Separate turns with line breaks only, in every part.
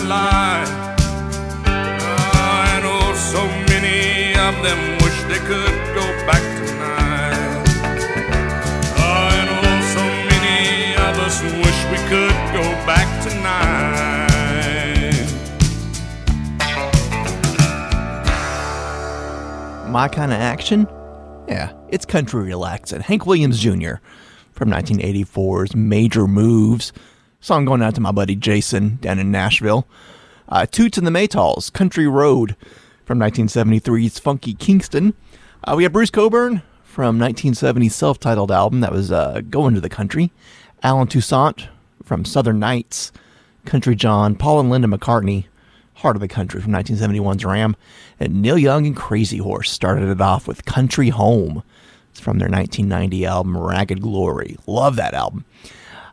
side
alive. Ah, and oh, so many of them wish they could go back tonight. Ah, and oh, so many of us wish we could go back tonight.
My kind of action? Yeah, it's country relaxing. Hank Williams Jr. from 1984's Major Moves. Song going out to my buddy Jason down in Nashville. Uh, Toots and the Maytals, Country Road from 1973's Funky Kingston. Uh, we have Bruce Cockburn from 1970's self titled album that was uh, Going to the Country. Allen Toussaint from Southern Nights. Country John, Paul and Linda McCartney, Heart of the Country from 1971's Ram. And Neil Young and Crazy Horse started it off with Country Home. It's from their 1990 album Ragged Glory. Love that album.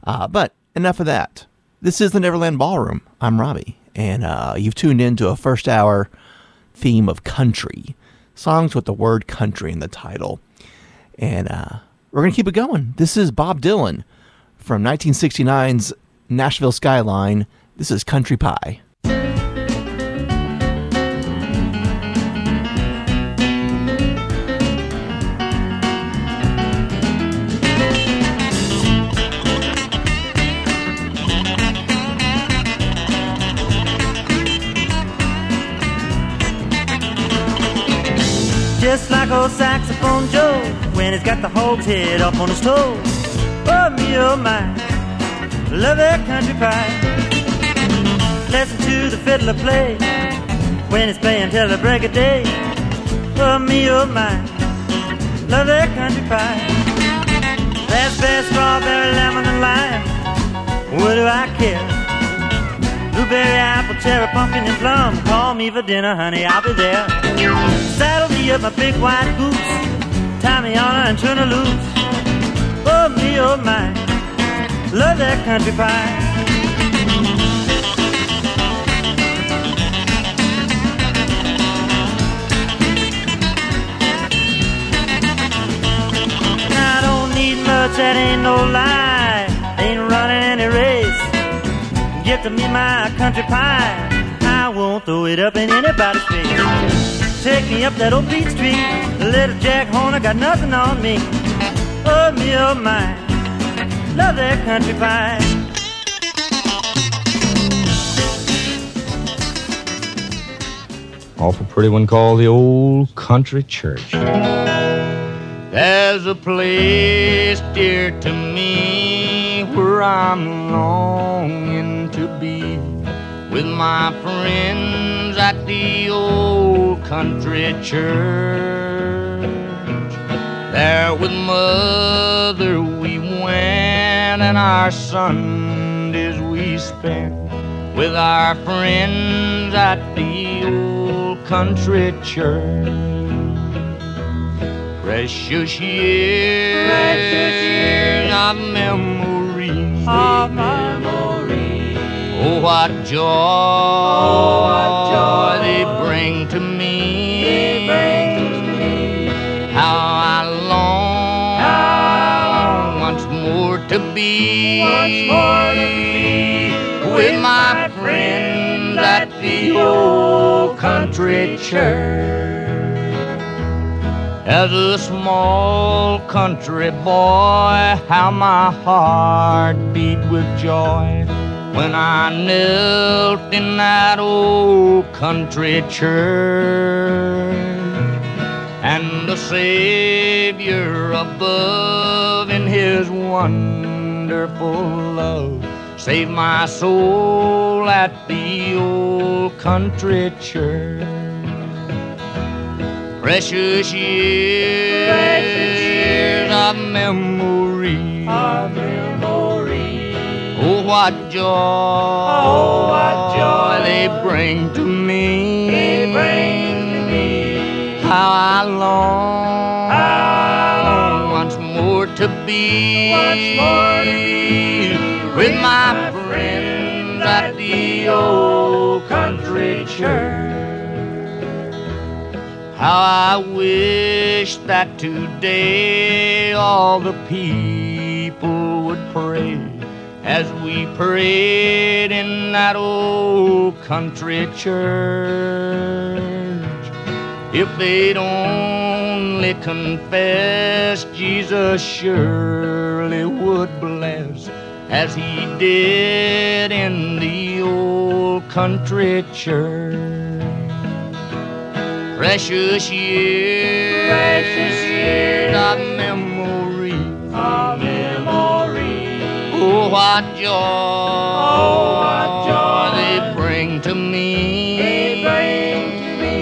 Uh, but enough of that. This is the Neverland Ballroom. I'm Robbie, and uh, you've tuned in to a first hour theme of country. Songs with the word country in the title. And uh, we're going to keep it going. This is Bob Dylan from 1969's Nashville Skyline. This is Country Pie.
Just saxophone Joe when he's got the hog's head up on his toes. Oh me, oh my, love that country pie. Listen to the fiddler play when he's playing till the break of day. Oh me, oh my, love that country pie. Raspberry, strawberry, lemon, and lime. What do I care? Blueberry, apple, cherry, pumpkin, and plum. Call me for dinner, honey, I'll be there. Saddle me up my big white goose. Tie me on and turn her loose. Oh, me, oh, my. Love that country pie. I don't need much, that ain't no lie. Ain't running any race. Get to me my country pie. I won't throw it up in anybody's face. Take me up that old Beach Street. The little Jack Horner got nothing on me. Oh, me, oh, my. Love that country pie.
Awful pretty one called the Old Country Church.
There's a place dear to me where I'm longing to be with my friends at the old country church. There with mother we went and our Sundays we spent with our friends at the old country church. Precious years, Precious years of memories, of memories. Oh, what joy, oh, what joy they bring to me. Bring to me. How I long, How once more to be, once more to be with my friends at the old country church. As a small country boy, how my heart beat with joy when I knelt in that old country church. And the Savior above in his wonderful love saved my soul at the old country church. Precious years, Precious years of memory. Of memory. Oh, what joy, oh, what joy they bring to me. They bring to me. How I long, How I long once more to be, once more to be with my friends at the old country church. How I wish that today all the people would pray as we prayed in that old country church. If they'd only confess, Jesus surely would bless as he did in the old country church. Precious years, precious years of memory, what joy, oh, what joy they bring to me. They bring to me.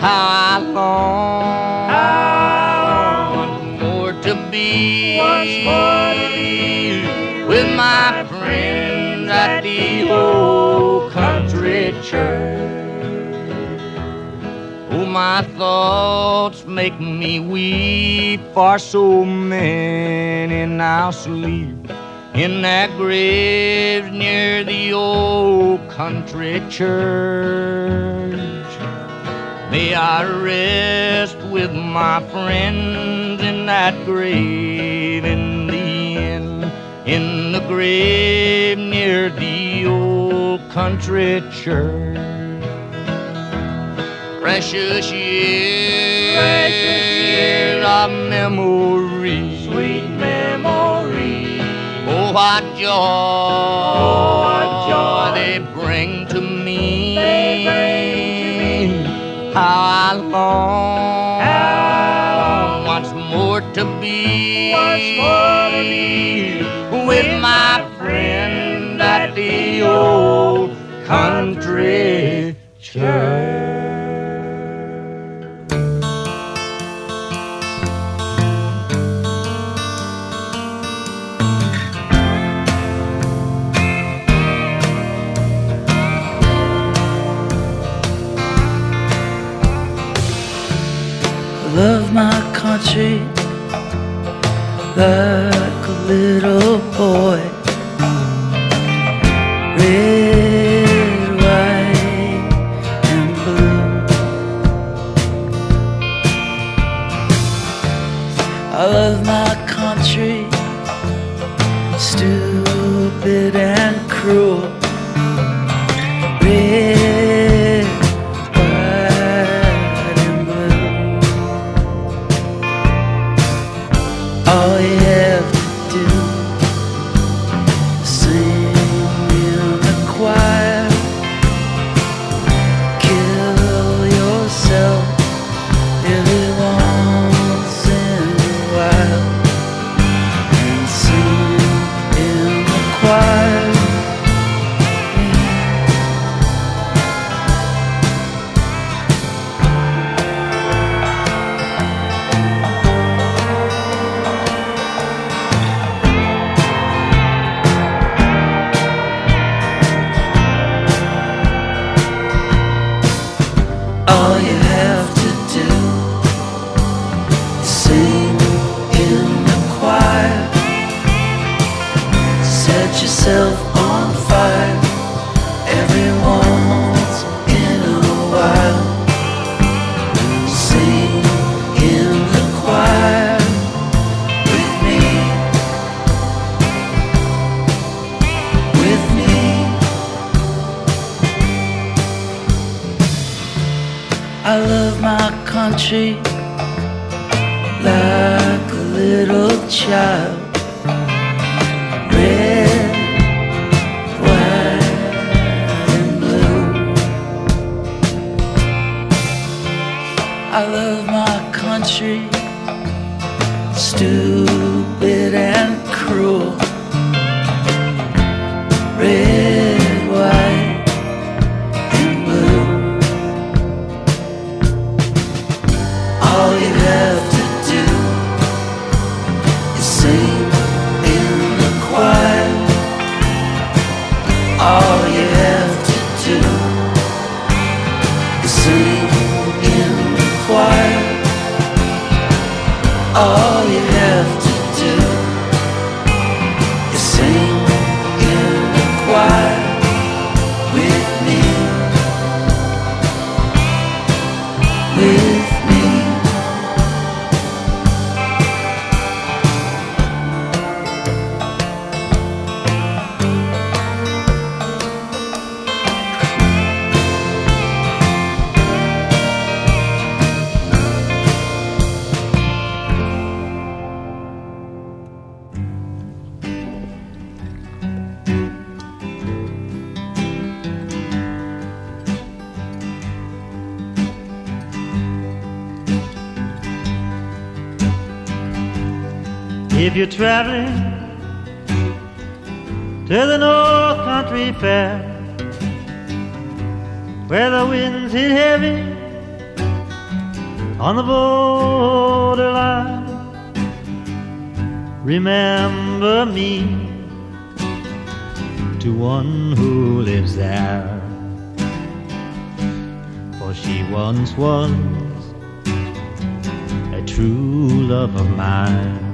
How I long, how once more to be, once more to be with my friends at the old country church. Oh, my thoughts make me weep, for so many now sleep in that grave near the old country church. May I rest with my friends in that grave in the end, in the grave near the old country church. Precious years, precious years of memory, what joy, oh, what joy they bring to me. They bring to me. How I long, how once more to be, once more to be with my friend at the old country church.
Like a little boy.
If you're traveling to the North Country Fair, where the winds hit heavy on the borderline, remember me to one who lives there. For she once was a true love of mine.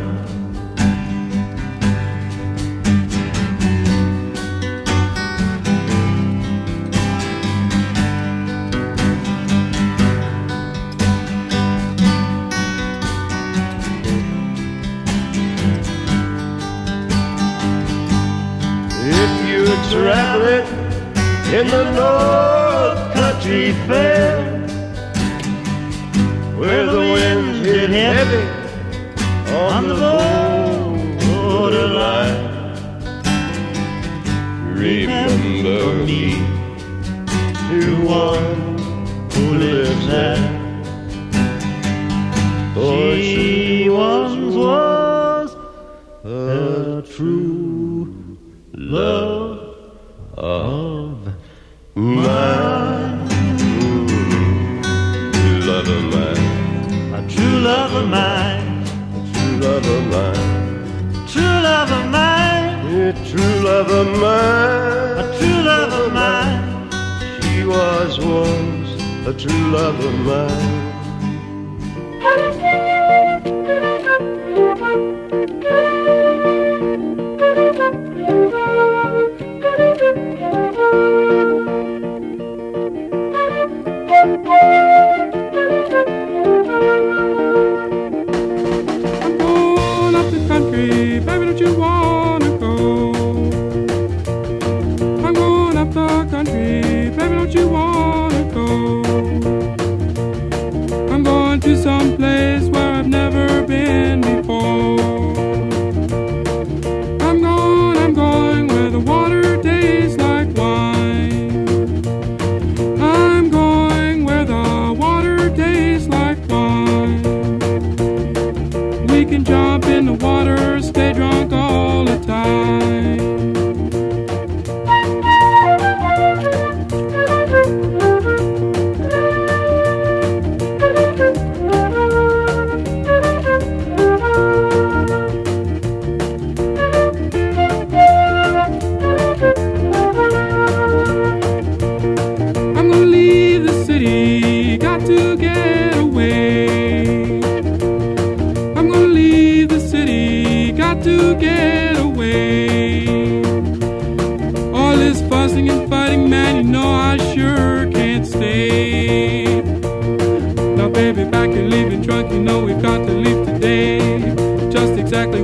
Traveling in the North Country Fair, where the winds hit heavy on the borderline, remember me to one who lives there. For she once was a true love love of mine.
a true love of mine.
She was once a true love of mine.
We've got to leave today. Just exactly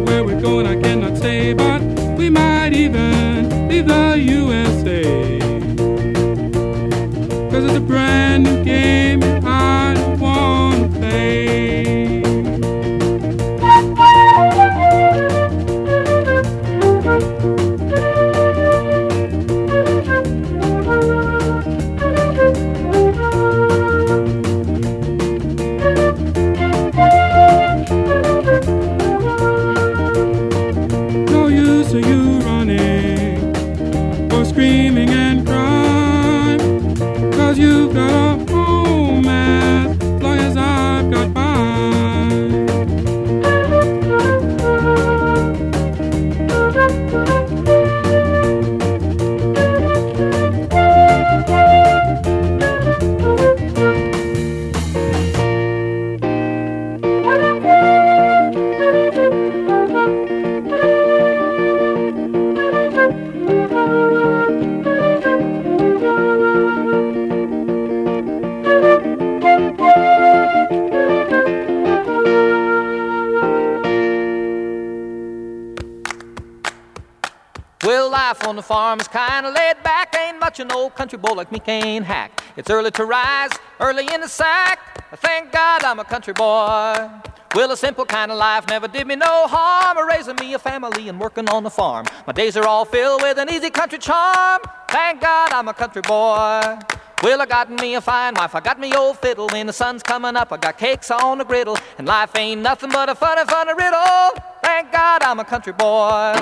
much an old country boy like me can't hack. It's early to rise, early in the sack. Thank God I'm a country boy. Well, a simple kind of life never did me no harm. Raising me a family and working on the farm. My days are all filled with an easy country charm. Thank God I'm a country boy. Well, I got me a fine wife, I got me old fiddle. When the sun's coming up, I got cakes on the griddle. And life ain't nothing but a funny, funny riddle. Thank God I'm a country boy.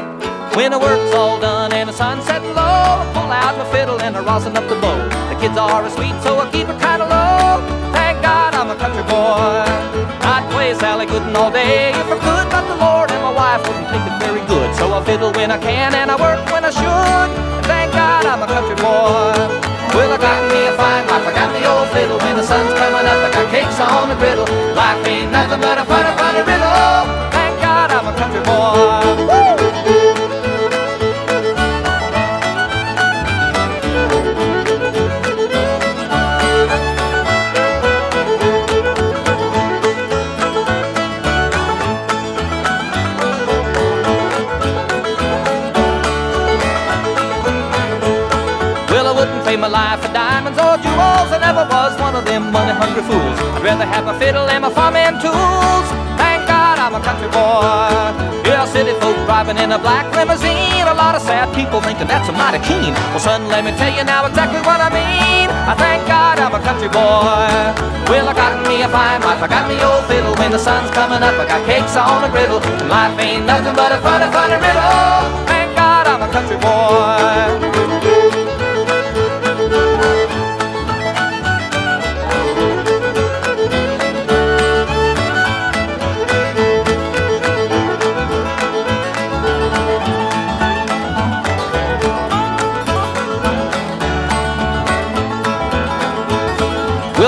When the work's all done and the sun's setting low, I pull out my fiddle and I rosin up the bow. The kids are sweet, so I keep it kinda low. Thank God I'm a country boy. I'd play Sally Gooden all day if I could, but the Lord and my wife wouldn't think it very good. So I fiddle when I can and I work when I should. Thank God I'm a country boy. Well, I got me a fine wife, I got me old fiddle. When the sun's coming up, I got cakes on the griddle. Life ain't nothing but a funny, funny riddle. Thank God I'm a country boy. Pay my life for diamonds or jewels. I never was one of them money-hungry fools. I'd rather have my fiddle and my farming tools. Thank God I'm a country boy. Yeah, city folk driving in a black limousine. A lot of sad people thinking that's a mighty keen. Well, son, let me tell you now exactly what I mean. I thank God I'm a country boy. Well, I got me a fine wife, I got me old fiddle. When the sun's coming up, I got cakes on the griddle. And life ain't nothing but a funny, funny riddle. Thank God I'm a country boy.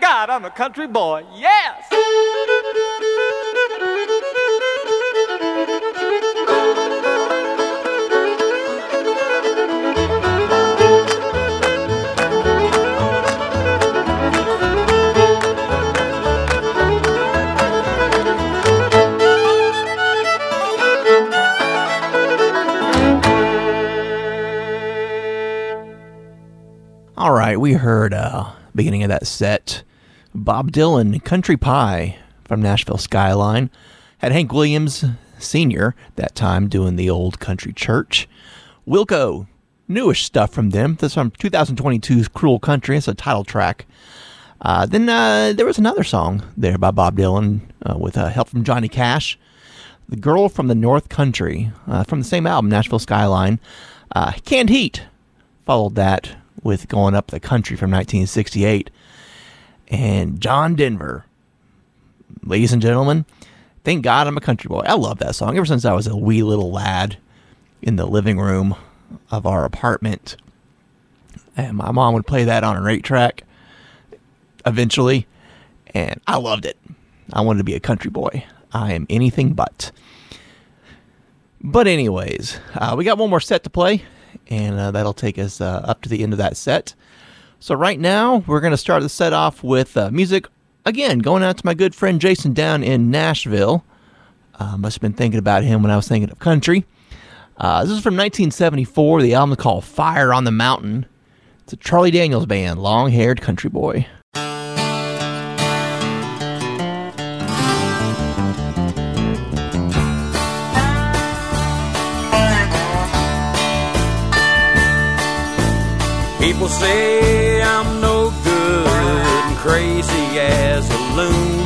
God I'm a country boy. Yes!
All right, we heard uh beginning of that set Bob Dylan Country Pie from Nashville Skyline had Hank Williams Sr. that time doing the old country church. Wilco, newish stuff from them. This from 2022's Cruel Country. It's a title track. Uh, then uh, there was another song there by Bob Dylan uh, with uh, help from Johnny Cash. The Girl from the North Country uh, from the same album, Nashville Skyline. Uh, Canned Heat followed that with Going Up the Country from 1968. And John Denver, ladies and gentlemen, thank God I'm a country boy. I love that song ever since I was a wee little lad in the living room of our apartment. And my mom would play that on an eight track eventually, and I loved it. I wanted to be a country boy. I am anything but. But, anyways, uh, we got one more set to play, and uh, that'll take us uh, up to the end of that set. So, right now, we're going to start the set off with uh, music again, going out to my good friend Jason down in Nashville. Uh, must have been thinking about him when I was thinking of country. Uh, this is from 1974. The album called Fire on the Mountain. It's a Charlie Daniels band, long haired country boy.
People say crazy as a loon.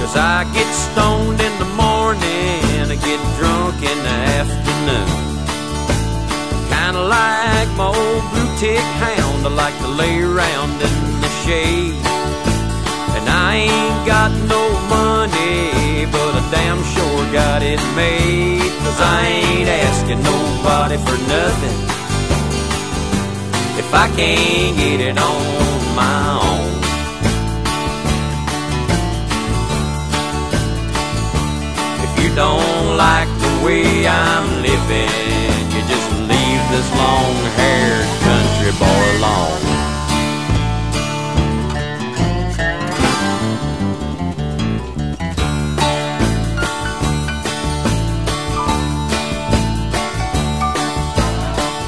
Cause I get stoned in the morning and I get drunk in the afternoon. Kinda like my old blue tick hound, I like to lay around in the shade. And I ain't got no money, but I damn sure got it made. Cause I ain't asking nobody for nothing if I can't get it on my own. Don't like the way I'm living, you just leave this long haired country boy alone.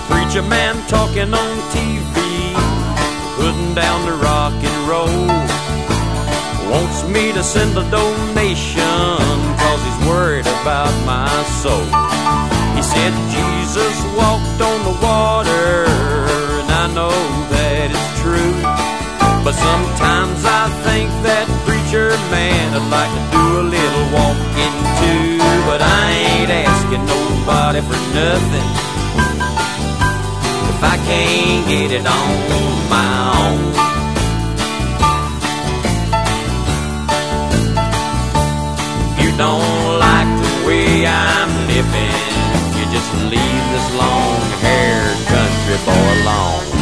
Preacher man talking on TV, putting down the rock and roll. Wants me to send a donation, worried about my soul. He said Jesus walked on the water, and I know that it's true. But sometimes I think that preacher man would like to do a little walking too. But I ain't asking nobody for nothing if I can't get it on my own. You don't long haired country boy alone.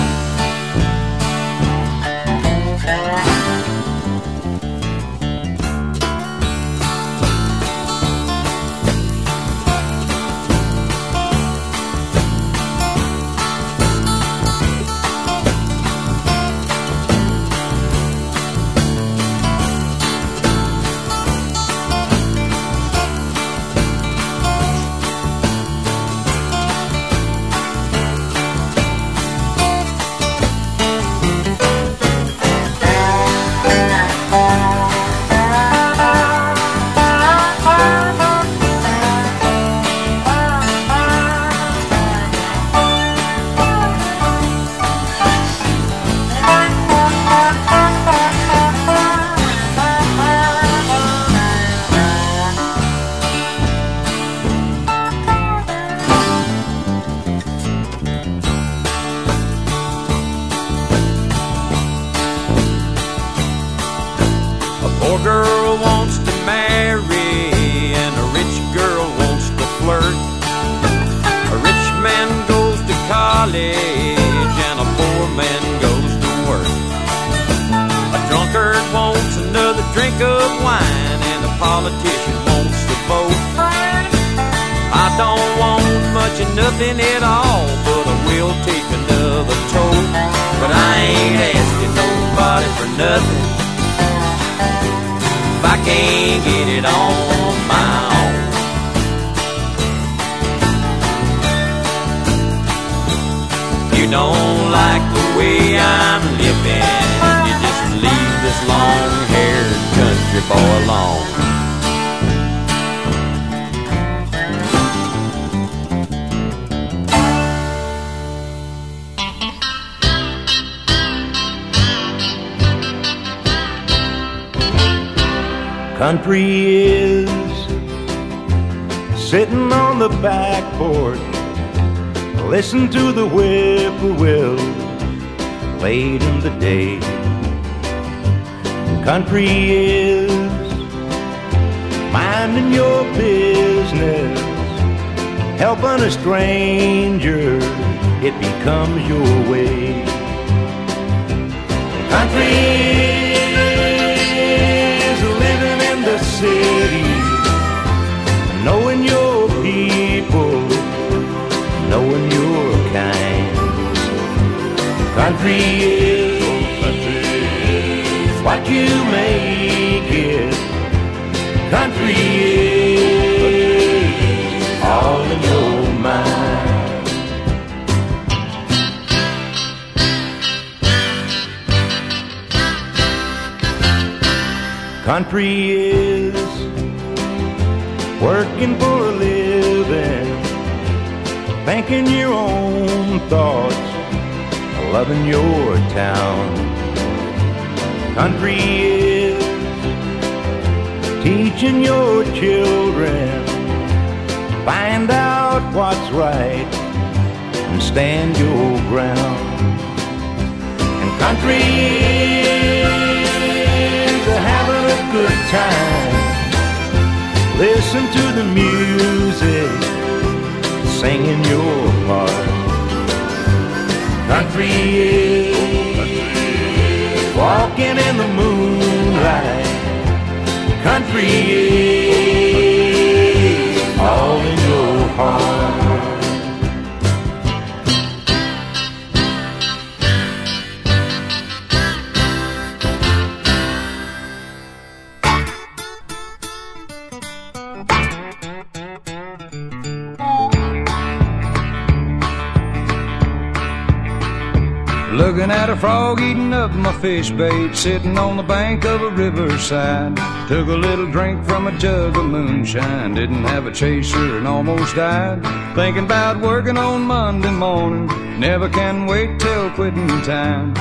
Looking at a frog eating up my fish bait, sitting on the bank of a riverside. Took a little drink from a jug of moonshine, didn't have a chaser and almost died. Thinking about working on Monday morning, never can wait till quitting time.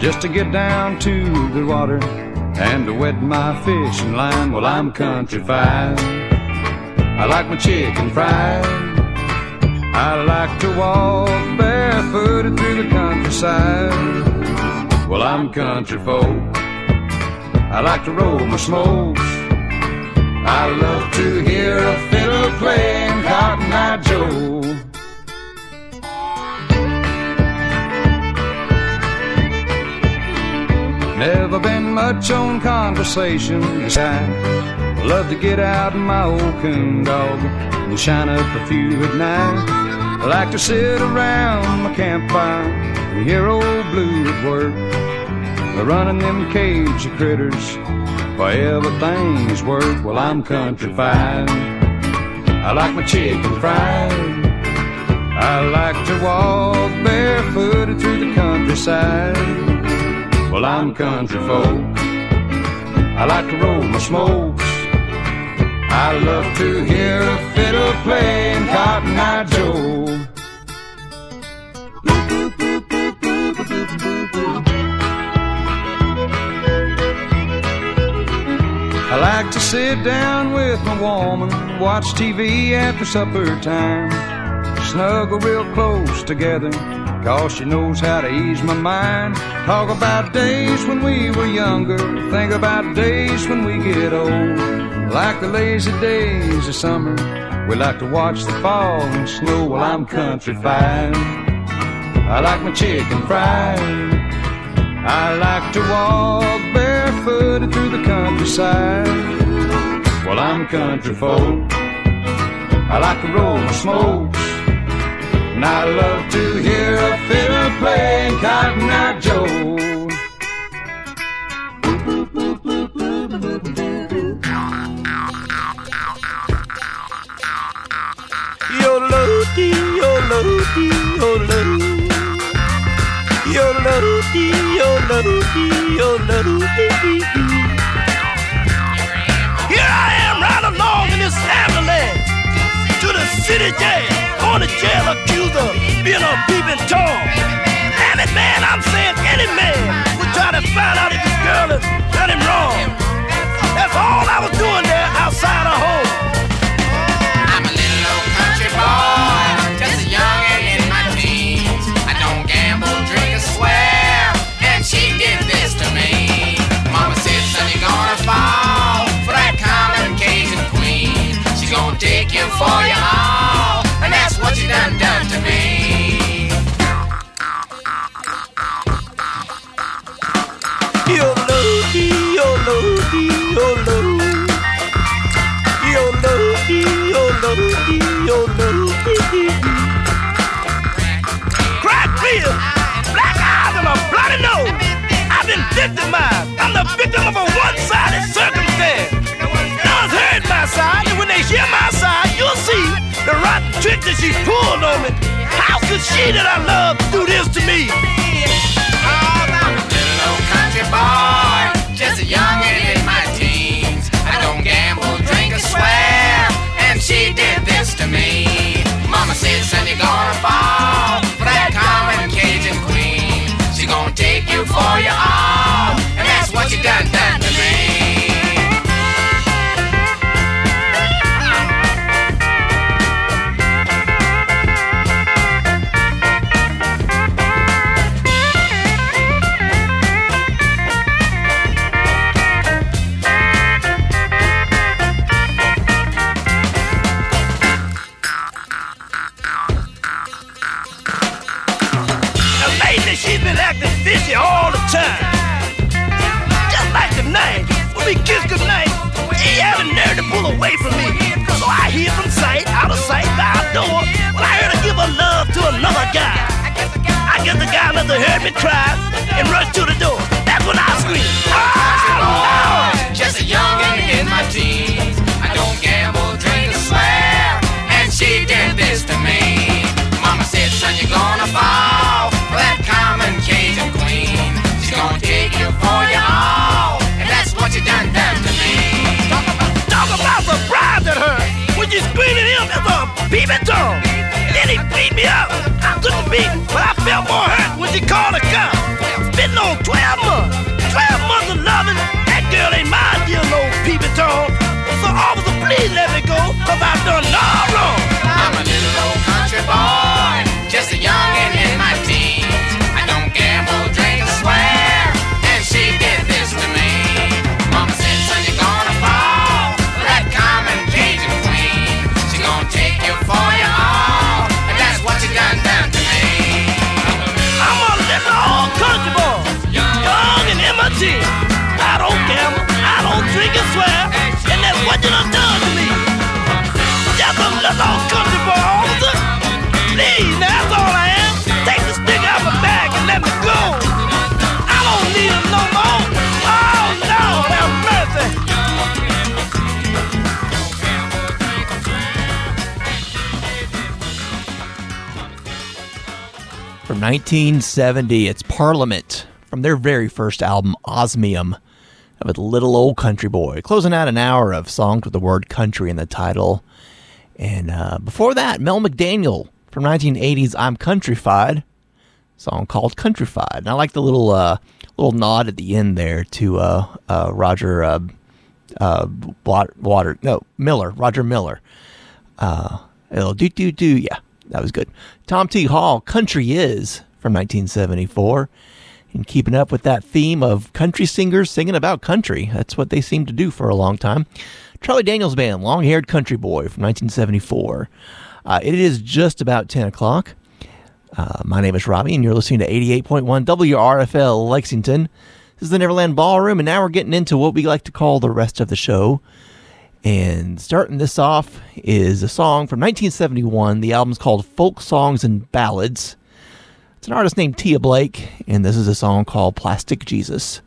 Just to get down to the water and to wet my fishing line. Well, I'm countryfied. I like my chicken fried. I like to walk barefooted through the countryside. Well, I'm country folk. I like to roll my smokes. I love to hear a fiddle playing Cotton Eye Joe. Never been much on conversation. I love to get out in my old coon dog and shine up a few at night. I like to sit around my campfire and hear old Blue at work. Running them cage of critters for everything's worth. Well, I'm countryfied. I like my chicken fried. I like to walk barefooted through the countryside. Well, I'm country folk. I like to roll my smokes. I love to hear a fiddle playing Cotton Eye Joe. I like to sit down with my woman, watch TV after supper time. Snuggle real close together, cause she knows how to ease my mind. Talk about days when we were younger, think about days when we get old. Like the lazy days of summer, we like to watch the fall and snow while I'm country countryfied. I like my chicken fried. I like to walk barefooted through the countryside. Well, I'm country folk. I like to roll smokes. And I love to hear a fiddle playing Cotton Eye Joe.
Here I am right along in this ambulance to the city jail. On the jail accused of being a peeping Tom. It, man, I'm saying any man would try to find out if this girl has done him wrong. That's all I was doing there outside her home. picture she pulled on me. How could she that I love do this to me? All
I'm a little old country boy, just a young youngin' in my teens. I don't gamble, drink, or swear, and she did this to me. Mama said, son, you're gonna fall for that common Cajun queen. She gonna take you for your all, and that's what you done done.
From me. So I hid from sight, out of sight, by a door. When I heard her give her love to another guy. I guess the guy must have heard me cry and rushed to the door. That's when I screamed. Oh,
Just a youngin' in my teens. I don't gamble, drink, or swear. And she did this to me. Mama said, son, you're gonna fall
screamed at him as a peeping Tom. Then he beat me up. I took the beat, but I felt more hurt when she called a cop. Spitting on 12 months. 12 months of loving. That girl ain't my dear old peeping Tom. So officer, please let me go, cause I've done no wrong.
1970, it's Parliament from their very first album, Osmium, of a little old country boy, closing out an hour of songs with the word country in the title. And uh, before that, Mel McDaniel from 1980's I'm Countryfied, song called Countryfied. And I like the little uh, little nod at the end there to uh, uh, Roger uh, uh, Water, Water, no, Miller, Roger Miller. Uh, a little do do do, yeah, that was good. Tom T. Hall, Country Is from 1974. And keeping up with that theme of country singers singing about country. That's what they seem to do for a long time. Charlie Daniels Band, Long Haired Country Boy from 1974. Uh, it is just about 10 o'clock. Uh, my name is Robbie, and you're listening to 88.1 WRFL Lexington. This is the Neverland Ballroom, and now we're getting into what we like to call the rest of the show. And starting this off is a song from 1971. The album's called Folk Songs and Ballads. It's an artist named Tia Blake, and this is a song called Plastic Jesus.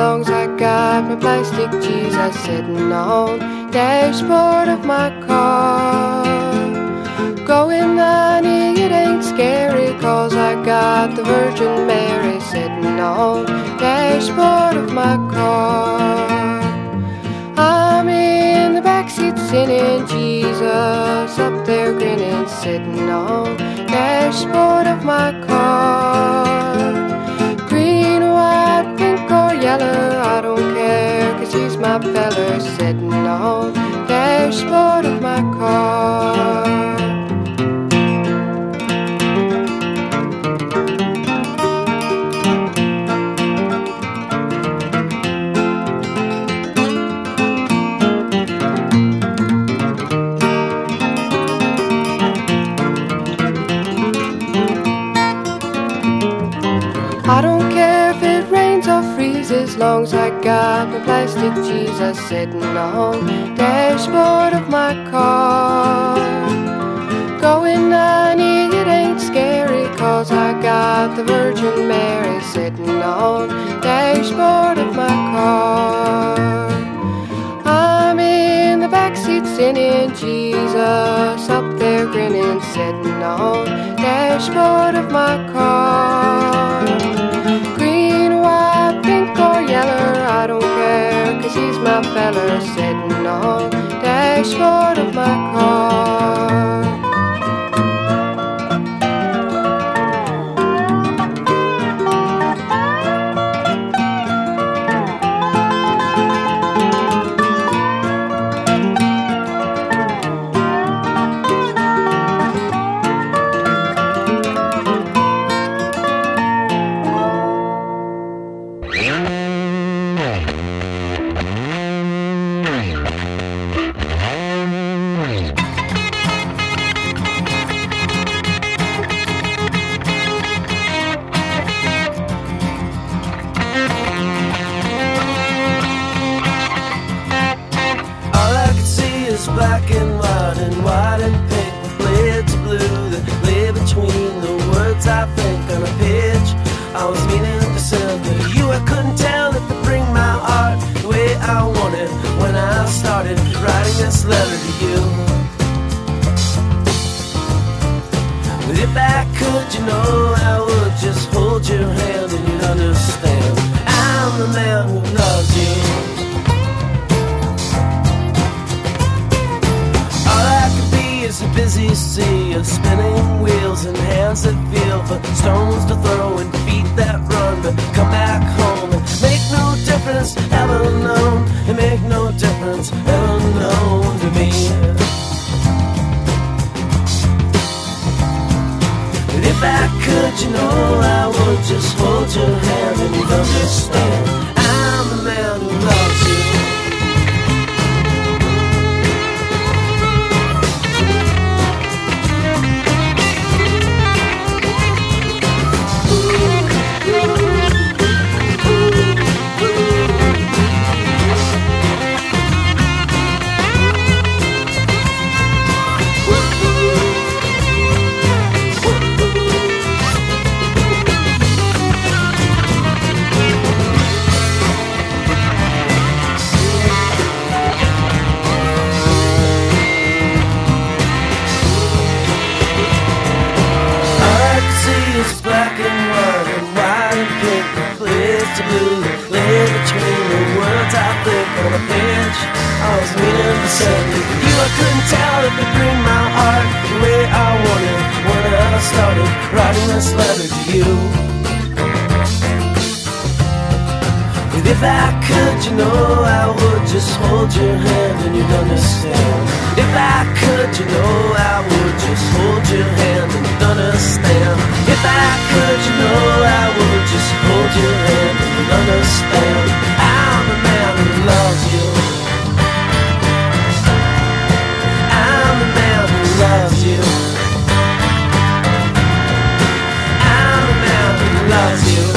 Long as I got my plastic Jesus sitting on dashboard of my car. Going 90, it ain't scary, cause I got the Virgin Mary sitting on dashboard of my car. I'm in the backseat singing Jesus, up there grinning, sitting on dashboard of my car. Or yellow, I don't care, cause he's my feller sitting on dashboard of my car. Plastic Jesus sitting on the dashboard of my car. Going 90, it ain't scary, cause I got the Virgin Mary sitting on dashboard of my car. I'm in the backseat singing Jesus, up there grinning, sitting on dashboard of my car. He's my fella sitting on dashboard of my car.
Letter to you. But if I could, you know, I would just hold your hand and you'd understand. I'm the man who loves you. All I could be is a busy sea of spinning wheels and hands that feel for stones to throw and feet that run. But come back home and no difference ever known. It make no difference ever known to me. But if I could, you know, I would just hold your hand and understand. I'm the man blue between the words I think on a page. I was meaning to to you. I couldn't tell if it bring my heart the way I wanted when I started writing this letter to you. If I could, you know, I would just hold your hand and you'd understand. If I could, you know, I would just hold your hand and you'd understand. If I could, you know, I would just hold your hand understand. I'm the man who loves you. I'm the man who loves you. I'm the man who loves you.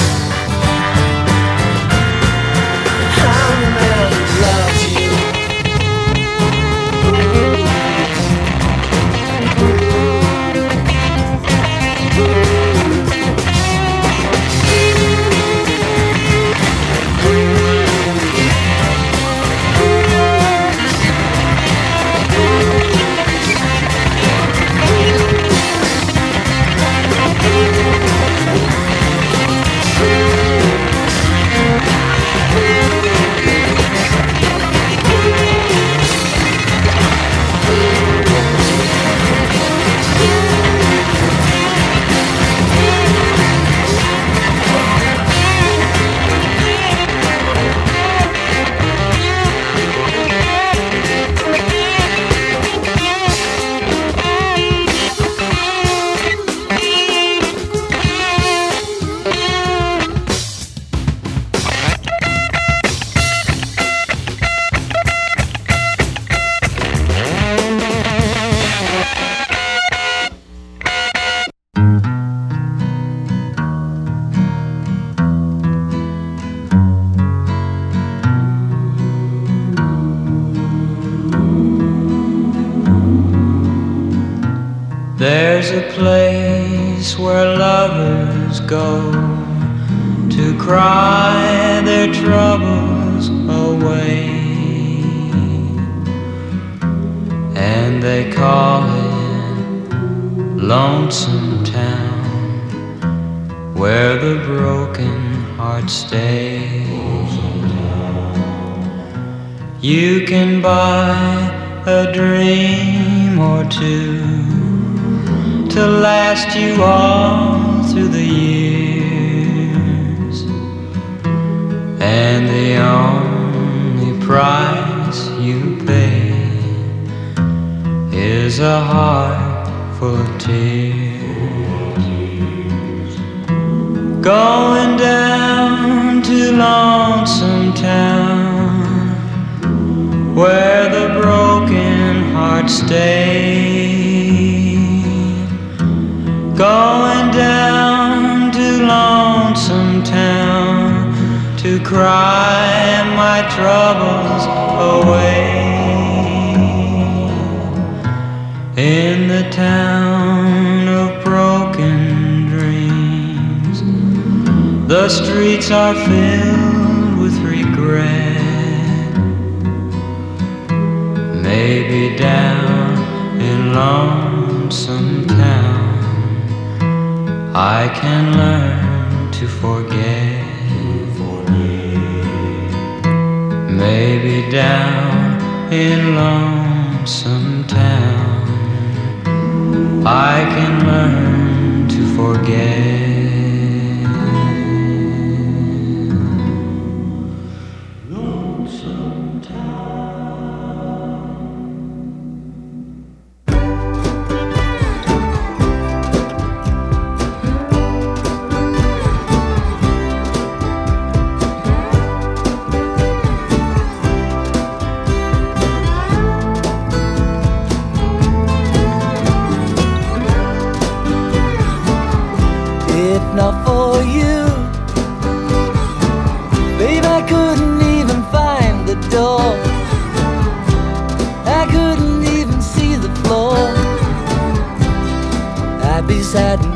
it
not for you. Babe, I couldn't even find the door. I couldn't even see the floor. I'd be sad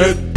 Red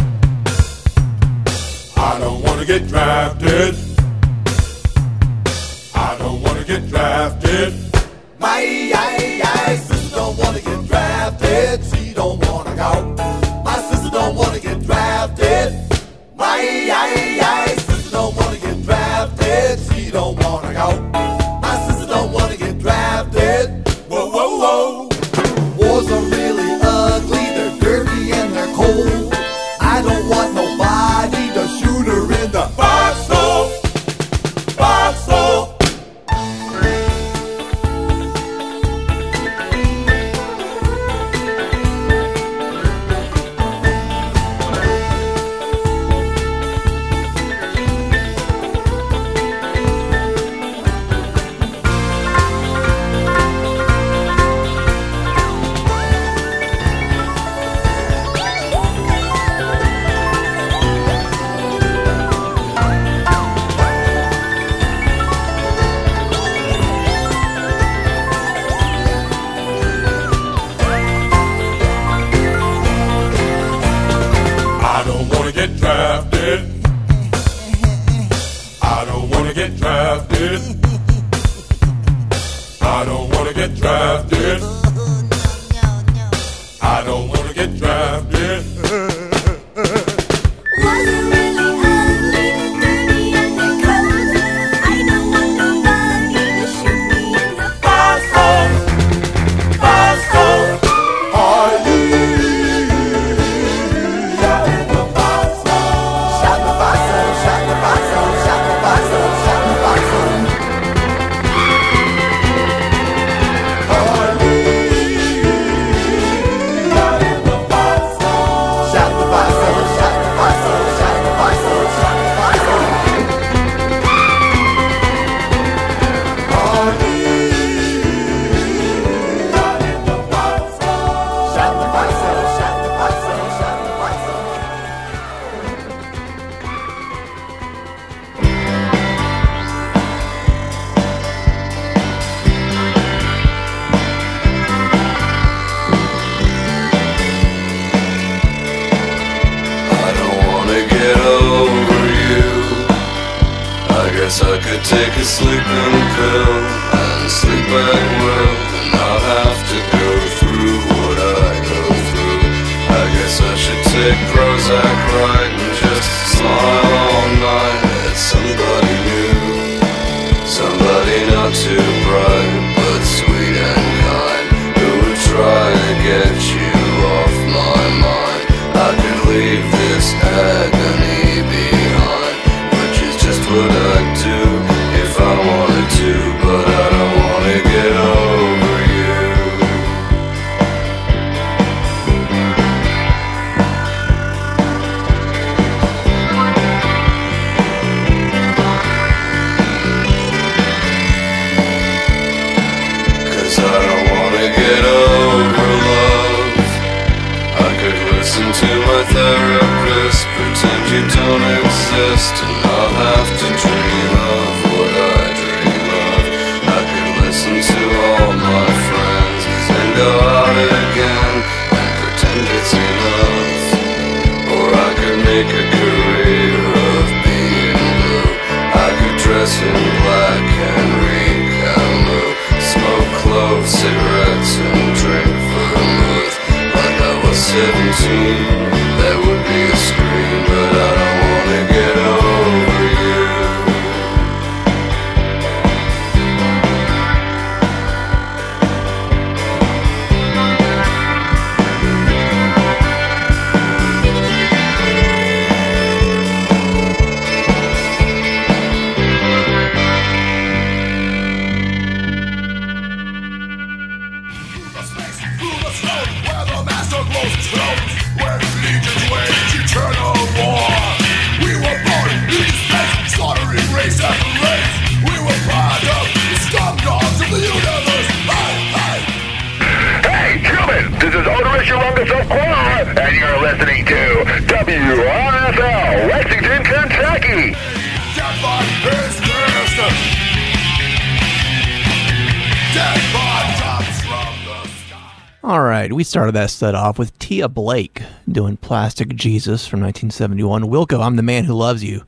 that
set off with Tia Blake doing Plastic Jesus from 1971. Wilco, I'm the Man Who Loves You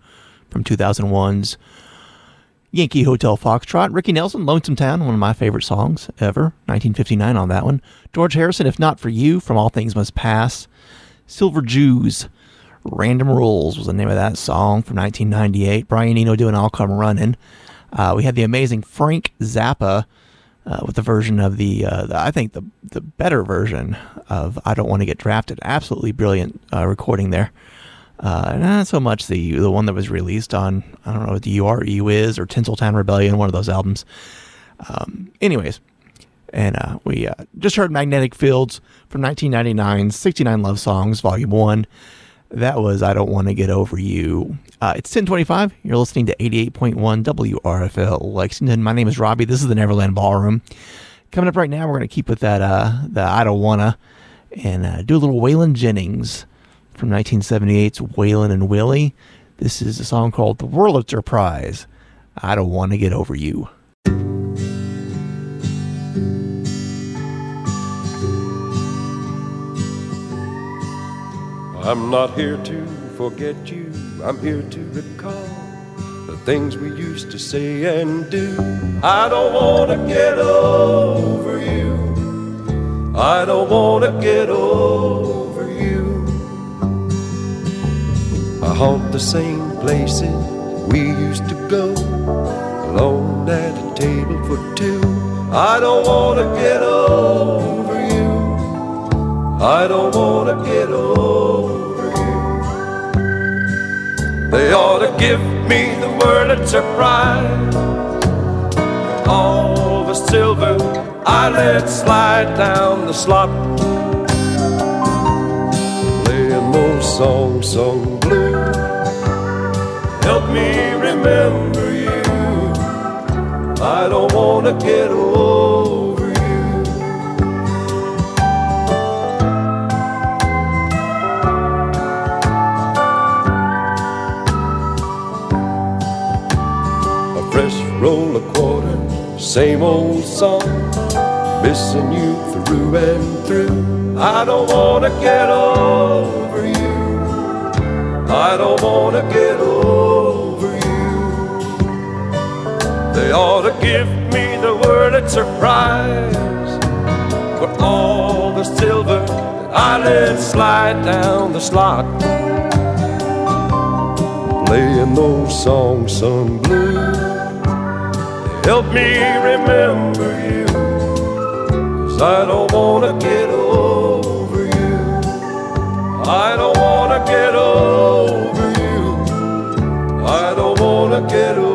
from 2001's Yankee Hotel Foxtrot. Ricky Nelson, Lonesome Town, one of my favorite songs ever. 1959 on that one. George Harrison, If Not For You from All Things Must Pass. Silver Jews, Random Rules was the name of that song from 1998. Brian Eno doing I'll Come Running. Uh, we had the amazing Frank Zappa uh, with the version of the, uh, the I think the the better version of I Don't Want to Get Drafted. Absolutely brilliant uh, recording there. Uh, not so much the the one that was released on I don't know what the URE is or Tinseltown Rebellion, one of those albums. Um, anyways, and uh, we uh, just heard Magnetic Fields from 1999, 69 Love Songs, Volume 1. That was I Don't Want to Get Over You. Uh, it's 1025. You're listening to 88.1 WRFL Lexington. My name is Robbie. This is the Neverland Ballroom. Coming up right now, we're going to keep with that, uh, the I Don't Wanna, and uh, do a little Waylon Jennings from 1978's Waylon and Willie. This is a song called The Wurlitzer Prize. I Don't Want to Get Over You.
I'm not here to forget you, I'm here to recall the things we used to say and do. I don't want to get over you. I don't want to get over you. I haunt the same places we used to go, alone at a table for two. I don't want to get over you. I don't want to get over. They ought to give me the Wurlitzer Prize. All the silver I let slide down the slot. Playing those songs sung blue. Help me remember you. I don't want to get over roll a quarter, same old song. Missing you through and through. I don't wanna get over you. I don't wanna get over you.
They ought to give me the Wurlitzer Prize for all the silver that I let slide down the slot playing those songs, some blues. Help me remember you. Cause I don't wanna get over you. I don't wanna get over you. I don't wanna get over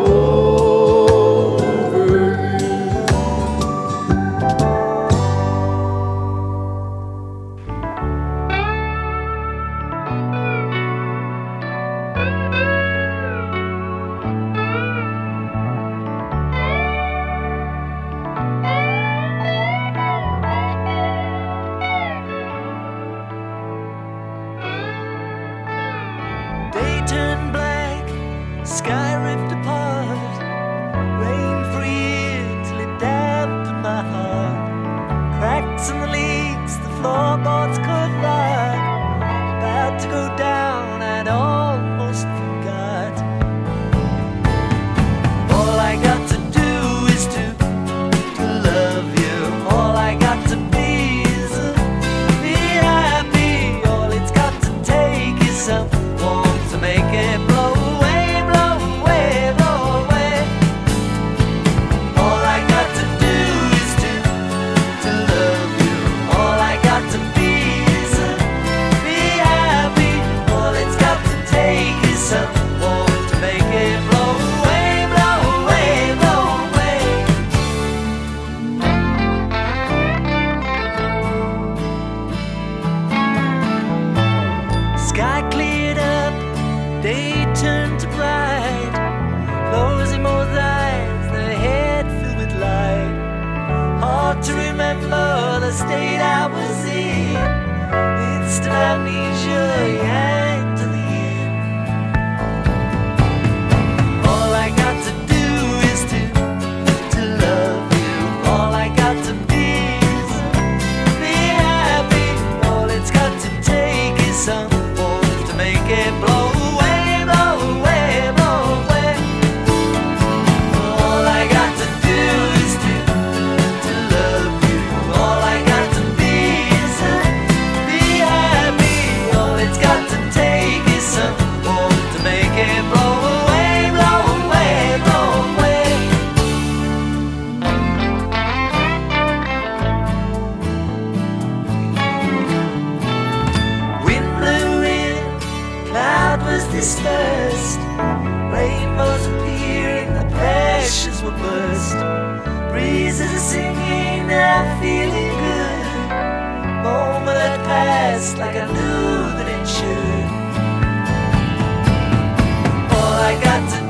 was dispersed. Rainbows appearing, the passions were burst. Breezes are singing, now feeling good. Moment that passed like I knew that it should. All I got to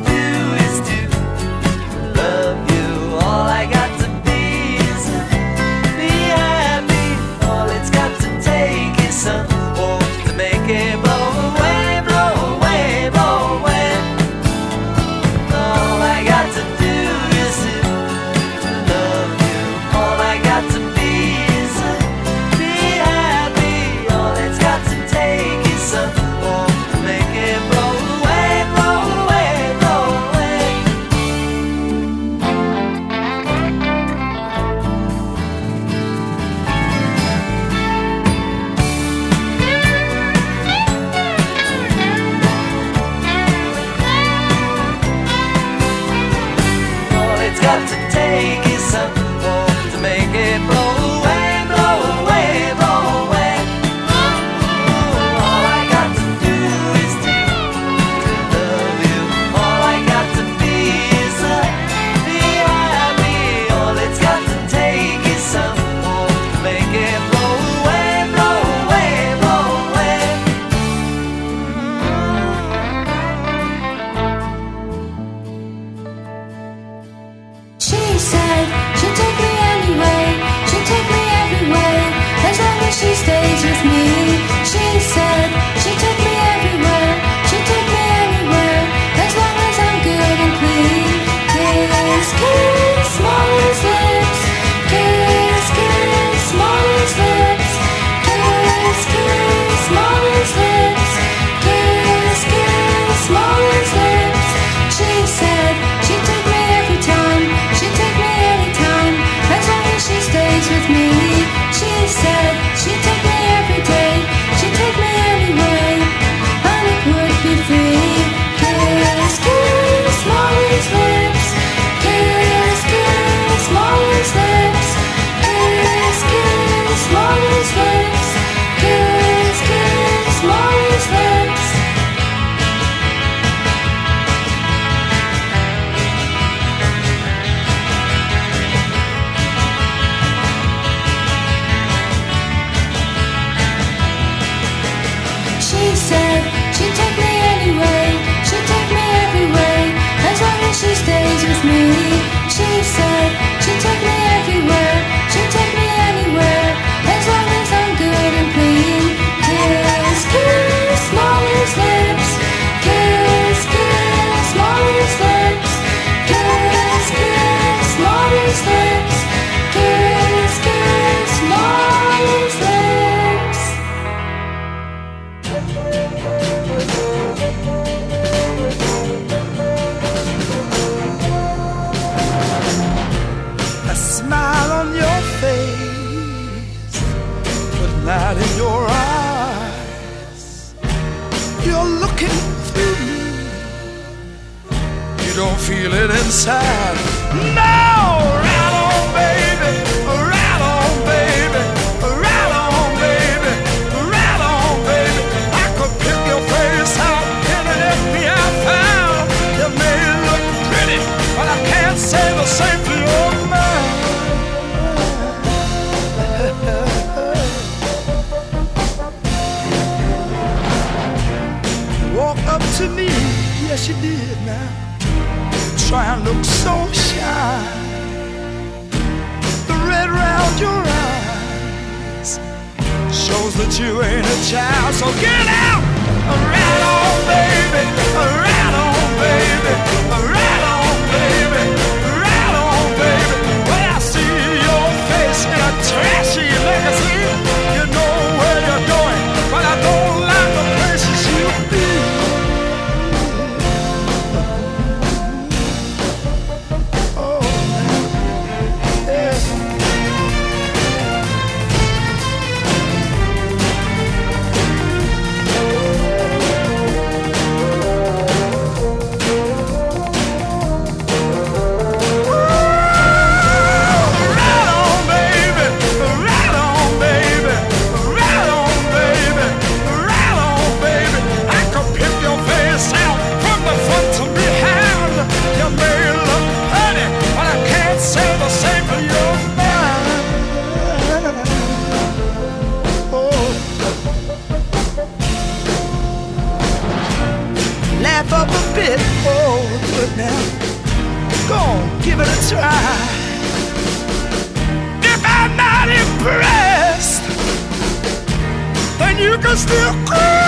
you
can still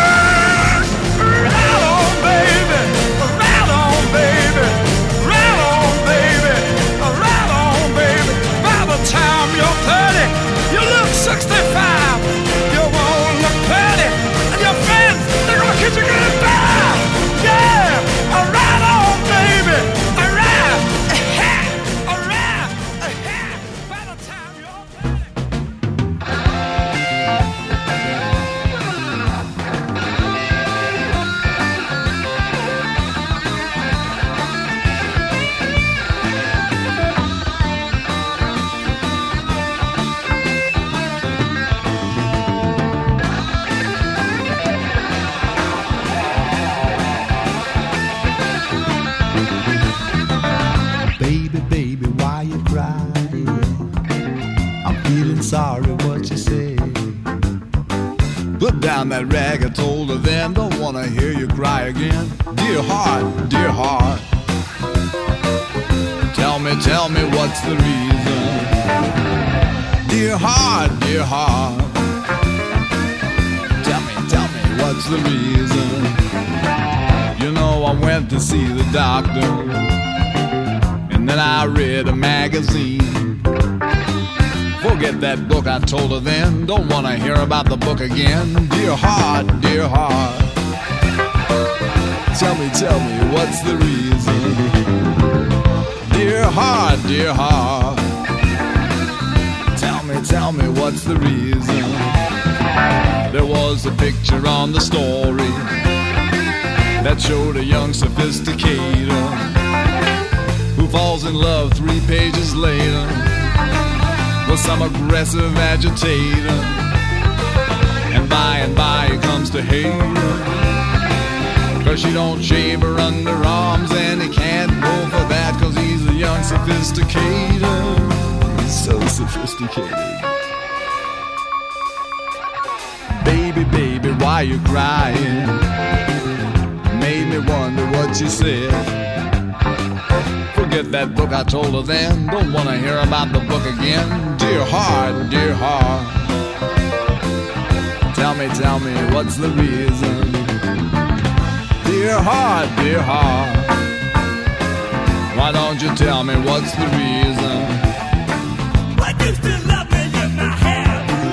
what's the reason. Dear heart, dear heart. Tell me, tell me what's the reason. You know, I went to see the doctor. And then I read a magazine. Forget that book I told her then. Don't wanna hear about the book again. Dear heart, dear heart. Tell me, tell me, what's the reason? Dear heart, dear heart. Tell me, tell me, what's the reason? There was a picture on the story that showed a young sophisticator who falls in love three pages later with some aggressive agitator. And by and by he comes to hate her. Cause she don't shave her underarms and he can't young sophisticator. He's so sophisticated. Baby, baby, why you crying? Made me wonder what you said. Forget that book I told her then. Don't wanna hear about the book again. Dear heart, dear heart. Tell me, tell me, what's the reason? Dear heart, dear heart. Why don't you tell me what's the reason?
Why you still love me if I have you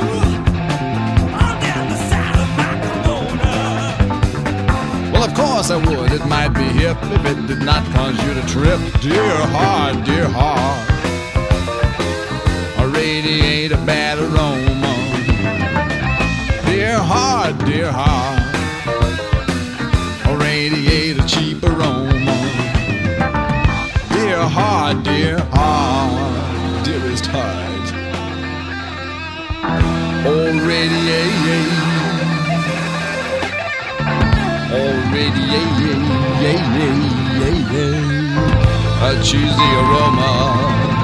all down the side of my corona?
Well, of course I would. It might be hip if it did not cause you to trip. Dear heart, dear heart. Or radiate a bad aroma. Dear heart, dear heart. My dear heart, dearest heart. Already, yeah, yeah. Already, yeah, yeah, yeah, yeah, yeah, choose the aroma.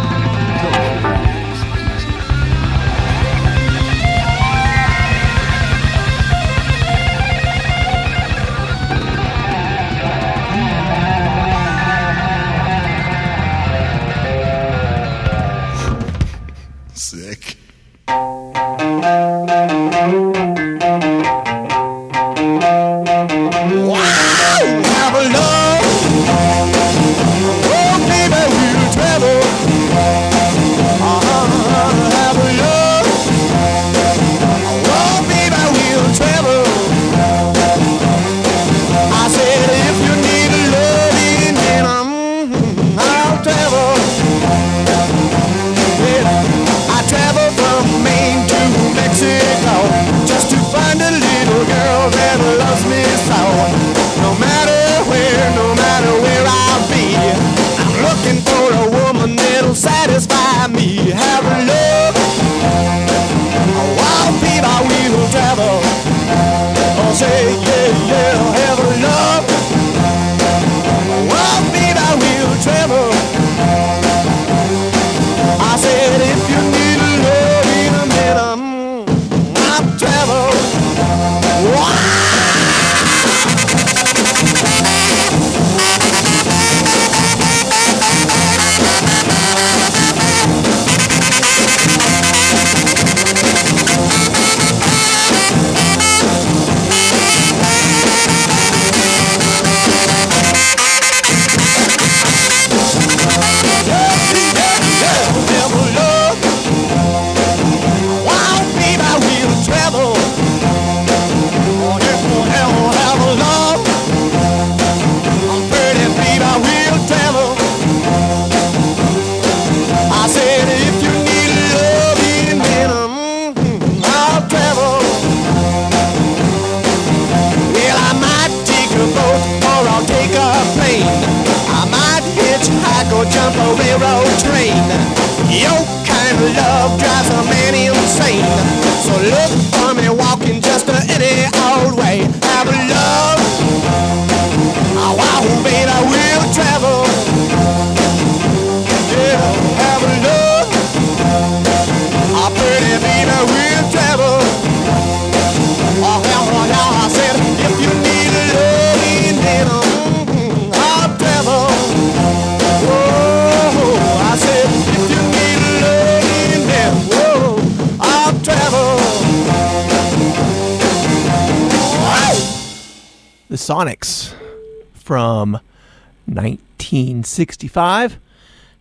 1965.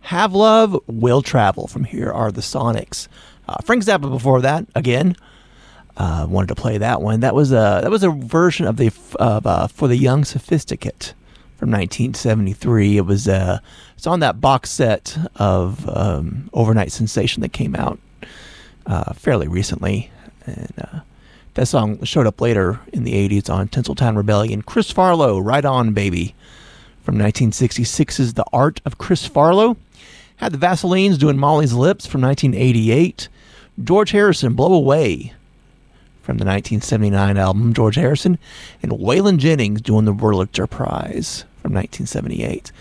Have Love, Will Travel. From here are the Sonics. Uh, Frank Zappa before that, again. Uh, wanted to play that one. That was a that was a version of the of uh, for the Young Sophisticate from 1973. It was uh it's on that box set of um, Over-Nite Sensation that came out uh, fairly recently, and uh, that song showed up later in the 80s on Tinseltown Rebellion. Chris Farlowe, Right On Baby, from 1966 is The Art of Chris Farlowe. Had the Vaselines doing Molly's Lips from 1988. George Harrison, Blow Away from the 1979 album George Harrison. And Waylon Jennings doing the Wurlitzer Prize from 1978.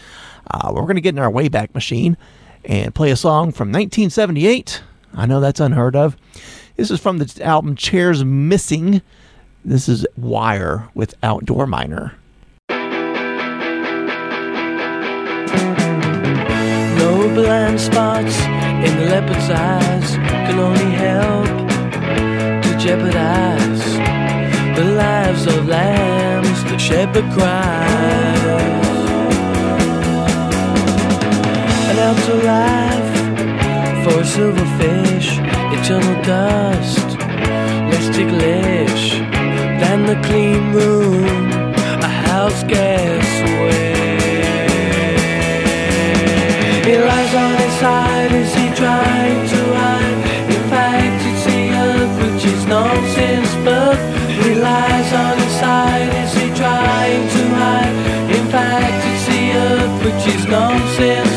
Uh, we're going to get in our Wayback Machine and play a song from 1978. I know that's unheard of. This is from the album Chairs Missing. This is Wire with Outdoor Miner.
Blind spots in the leopard's eyes can only help to jeopardize the lives of lambs the shepherd cries. An outer life for a silverfish, eternal dust, less ticklish than the clean room, a house gas way. On his side as he to hide. In fact, it's the which is nonsense He lies on his side as he to hide. In fact, it's the which is nonsense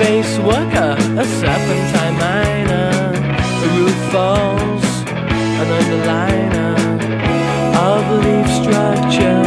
Face worker, a serpentine miner A roof falls, an underliner Of leaf structure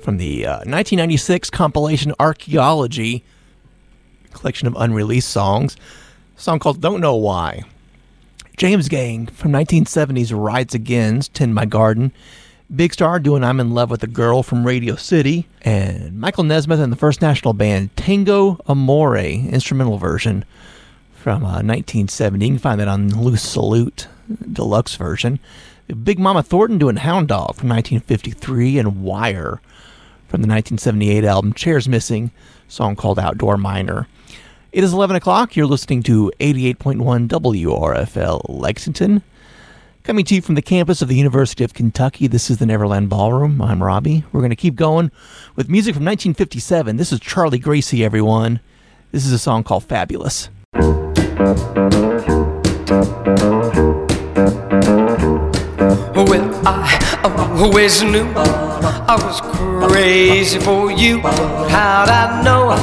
From the uh, 1996 compilation Archaeology, collection of unreleased songs. A song called Don't Know Why. James Gang from 1970s Rides Again, Tend My Garden. Big Star doing I'm in Love with a Girl from Radio City. And Michael Nesmith and the First National Band, Tengo Amore, instrumental version from uh, 1970. You can find that on Loose Salute, deluxe version. Big Mama Thornton doing Hound Dog from 1953 and Wire from the 1978 album Chairs Missing, song called Outdoor Miner. It is 11 o'clock. You're listening to 88.1 WRFL Lexington. Coming to you from the campus of the University of Kentucky, this is the Neverland Ballroom. I'm Robbie. We're going to keep going with music from 1957. This is Charlie Gracie, everyone. This is a song called Fabulous.
Always knew I was crazy for you. How'd I know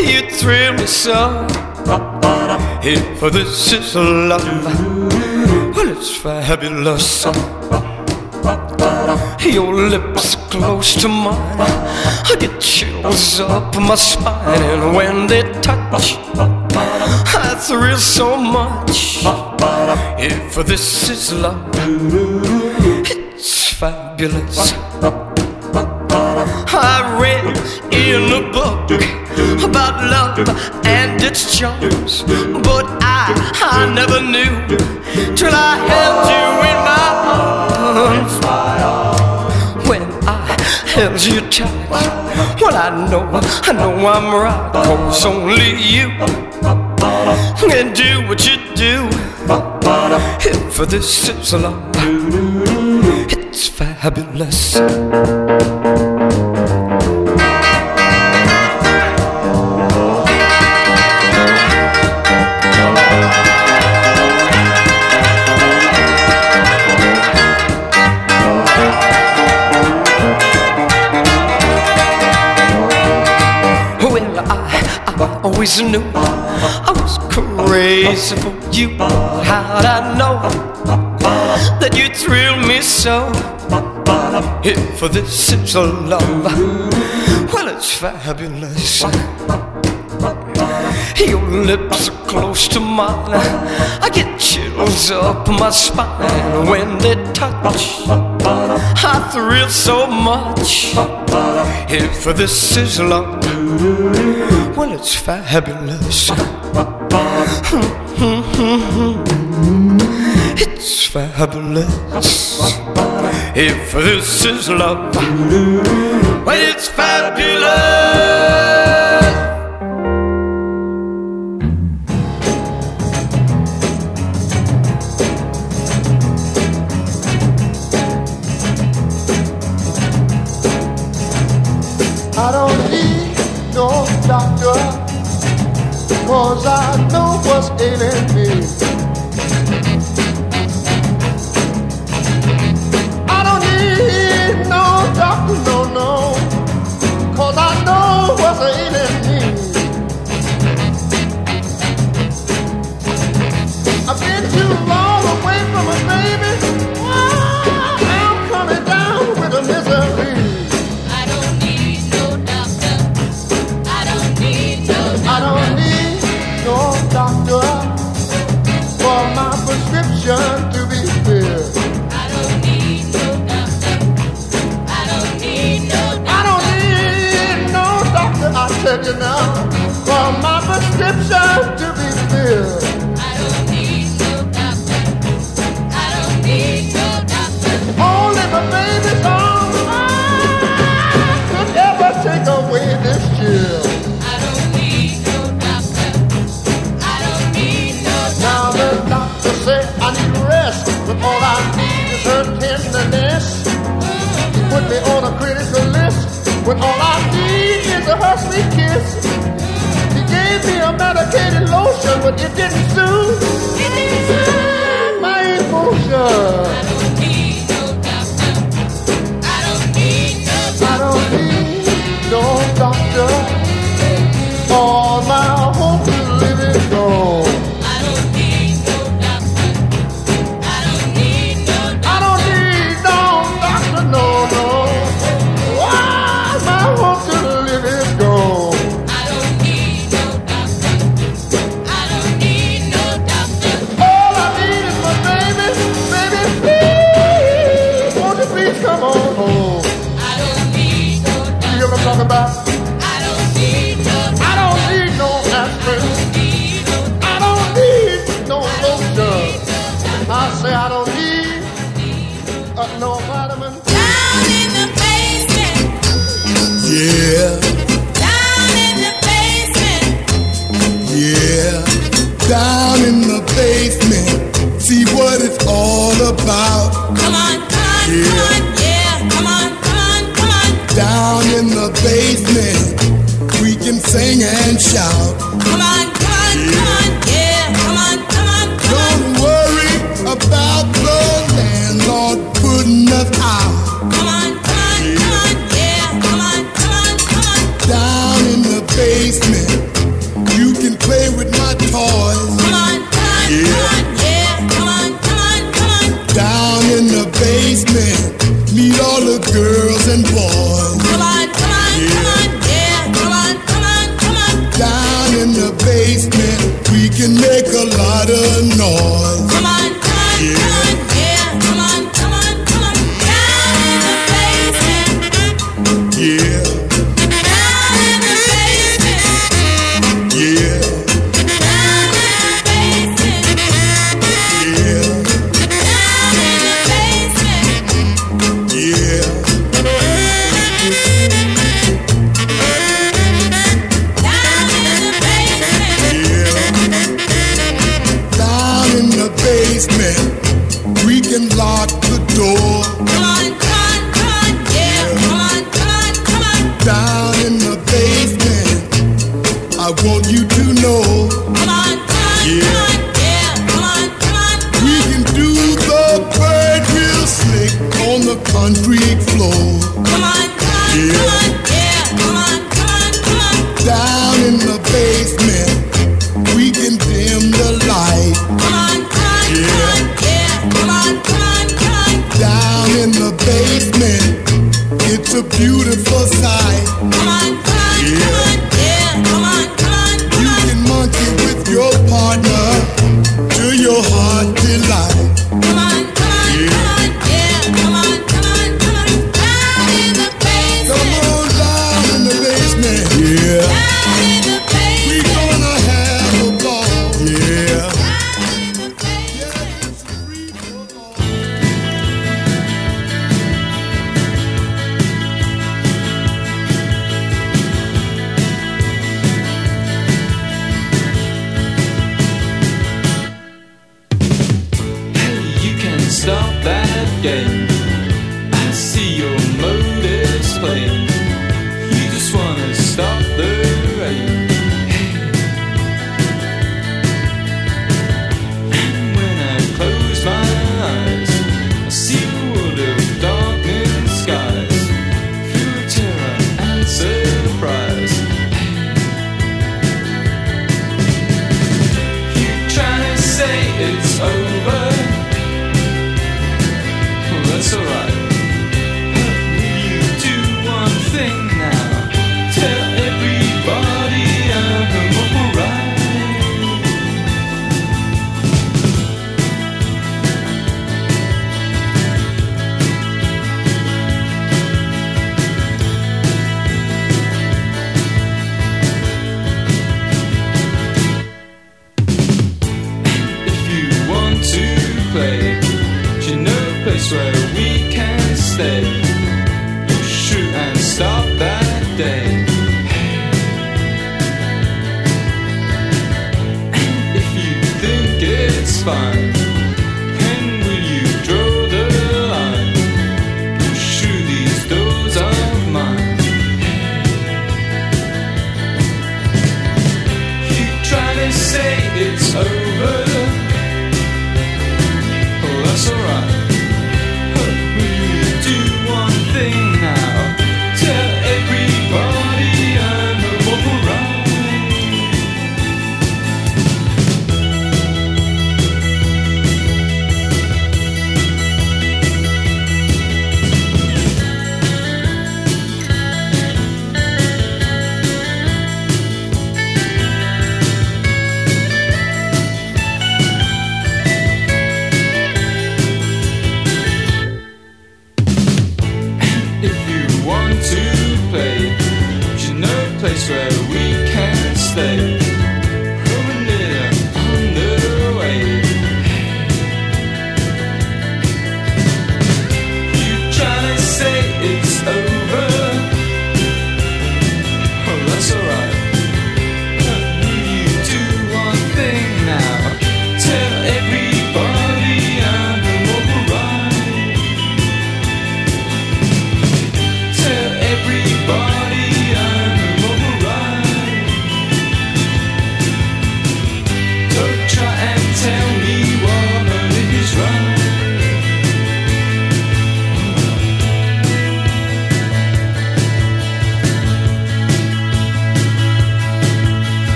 you'd thrill me so? If this is love, well, it's fabulous. Your lips close to mine, I get chills up my spine, and when they touch, I thrill so much. If this is love, fabulous. I read in a book about love and its charms, but I, I never knew till I held you in my arms. When I held you tight, well I know, I know I'm right, cause only you can do what you do. If this is love, it's fabulous. Always knew I was crazy for you. How'd I know that you thrill me so. If this is a love, well, it's fabulous. Your lips are close to mine. I get chills up my spine when they touch. I thrill so much. If this is love, well, it's fabulous. It's fabulous. If this is love, well, it's fabulous.
I don't need no doctor, cause I know what's ailing me. doctor don't cause I know what's ailing me. I've been too long away from my baby. I'm coming down with a misery. I don't need no doctor. I don't need no. I don't need no doctor for my prescription I tell you now, for my prescription to be filled. I don't need no doctor. I don't need no doctor. Only on could ever take away this chill. I don't need no doctor. I don't need no. Now the doctor I need rest, but all I need is her tenderness. Put me on a critical list with all I her sweet kiss. She gave me a medicated lotion, but it didn't soothe.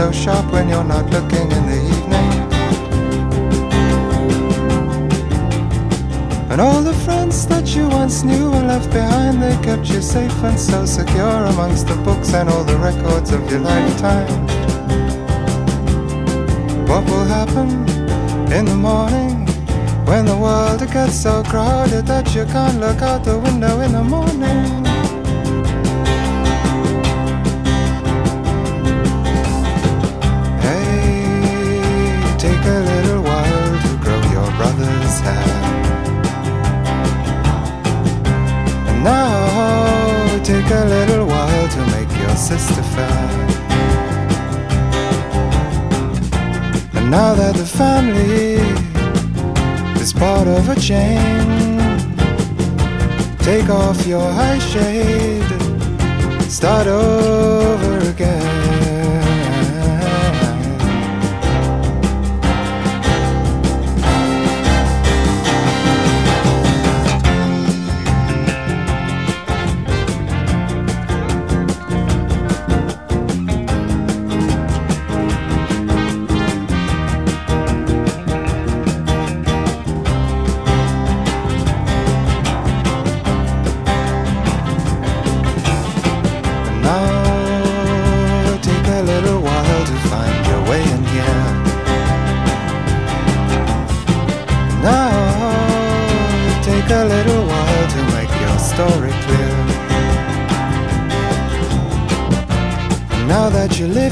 So sharp when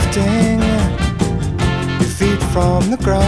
lifting your feet from the ground,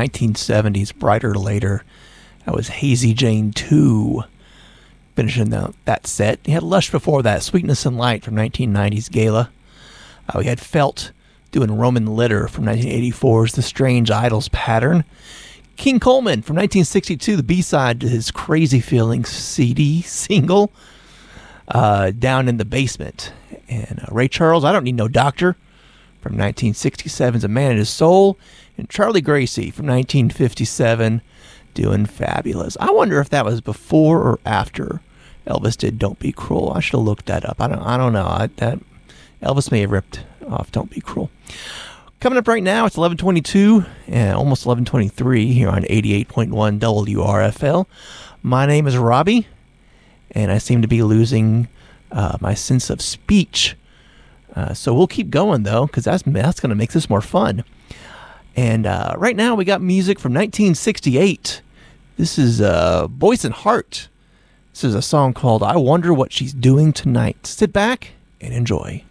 1970s, Bryter Layter. That was Hazy Jane 2. Finishing the, that set. He had Lush before that, Sweetness and Light from 1990s Gala. Uh, we had Felt doing Roman Litter from 1984's The Strange Idols Pattern. King Coleman from 1962, the B side to his Crazy Feelings CD single, uh, Down in the Basement. And uh, Ray Charles, I Don't Need No Doctor from 1967's A Man and His Soul, and Charlie Gracie from 1957 doing Fabulous. I wonder if that was before or after Elvis did Don't Be Cruel. I should have looked that up. I don't I don't know. I, that Elvis may have ripped off Don't Be Cruel. Coming up right now, it's 11:22 and almost 11:23 here on 88.1 WRFL. My name is Robbie, and I seem to be losing uh, my sense of speech. Uh, so we'll keep going though, because that's that's going to make this more fun. And uh, right now we got music from 1968. This is uh, Boyce and Hart. This is a song called "I Wonder What She's Doing Tonight." Sit back and enjoy.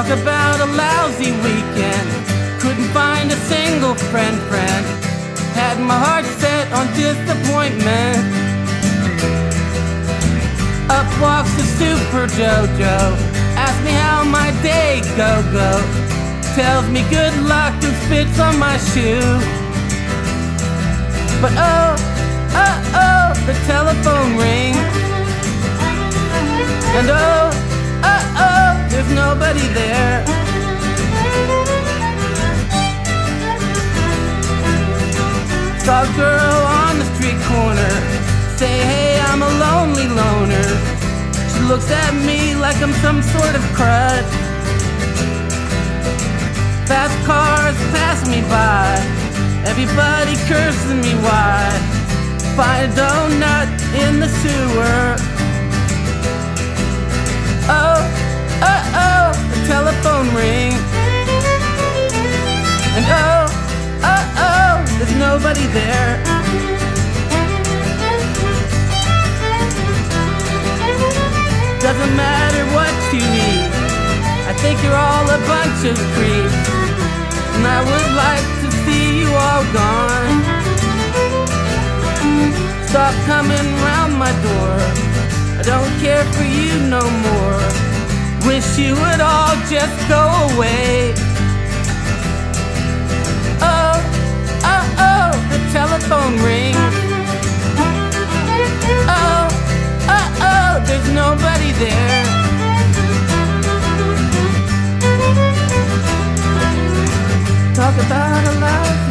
Talk about a lousy weekend. Couldn't find a single friend, friend. Had my heart set on disappointment. Up walks the super JoJo. Asks me how my day go go. Tells me good luck and spits on my shoe. But oh, oh, oh, the telephone rings. And oh, nobody there. Saw a girl on the street corner. Say, hey, I'm a lonely loner. She looks at me like I'm some sort of crud. Fast cars pass me by. Everybody cursing me why. Find a donut in the sewer. Oh, telephone ring. And oh, oh, oh, there's nobody there. Doesn't matter what you need. I think you're all a bunch of creeps. And I would like to see you all gone. Stop coming round my door. I don't care for you no more. Wish you would all just go away. Oh, oh, oh, the telephone rings. Oh, oh, oh, there's nobody there. Talk about a lousy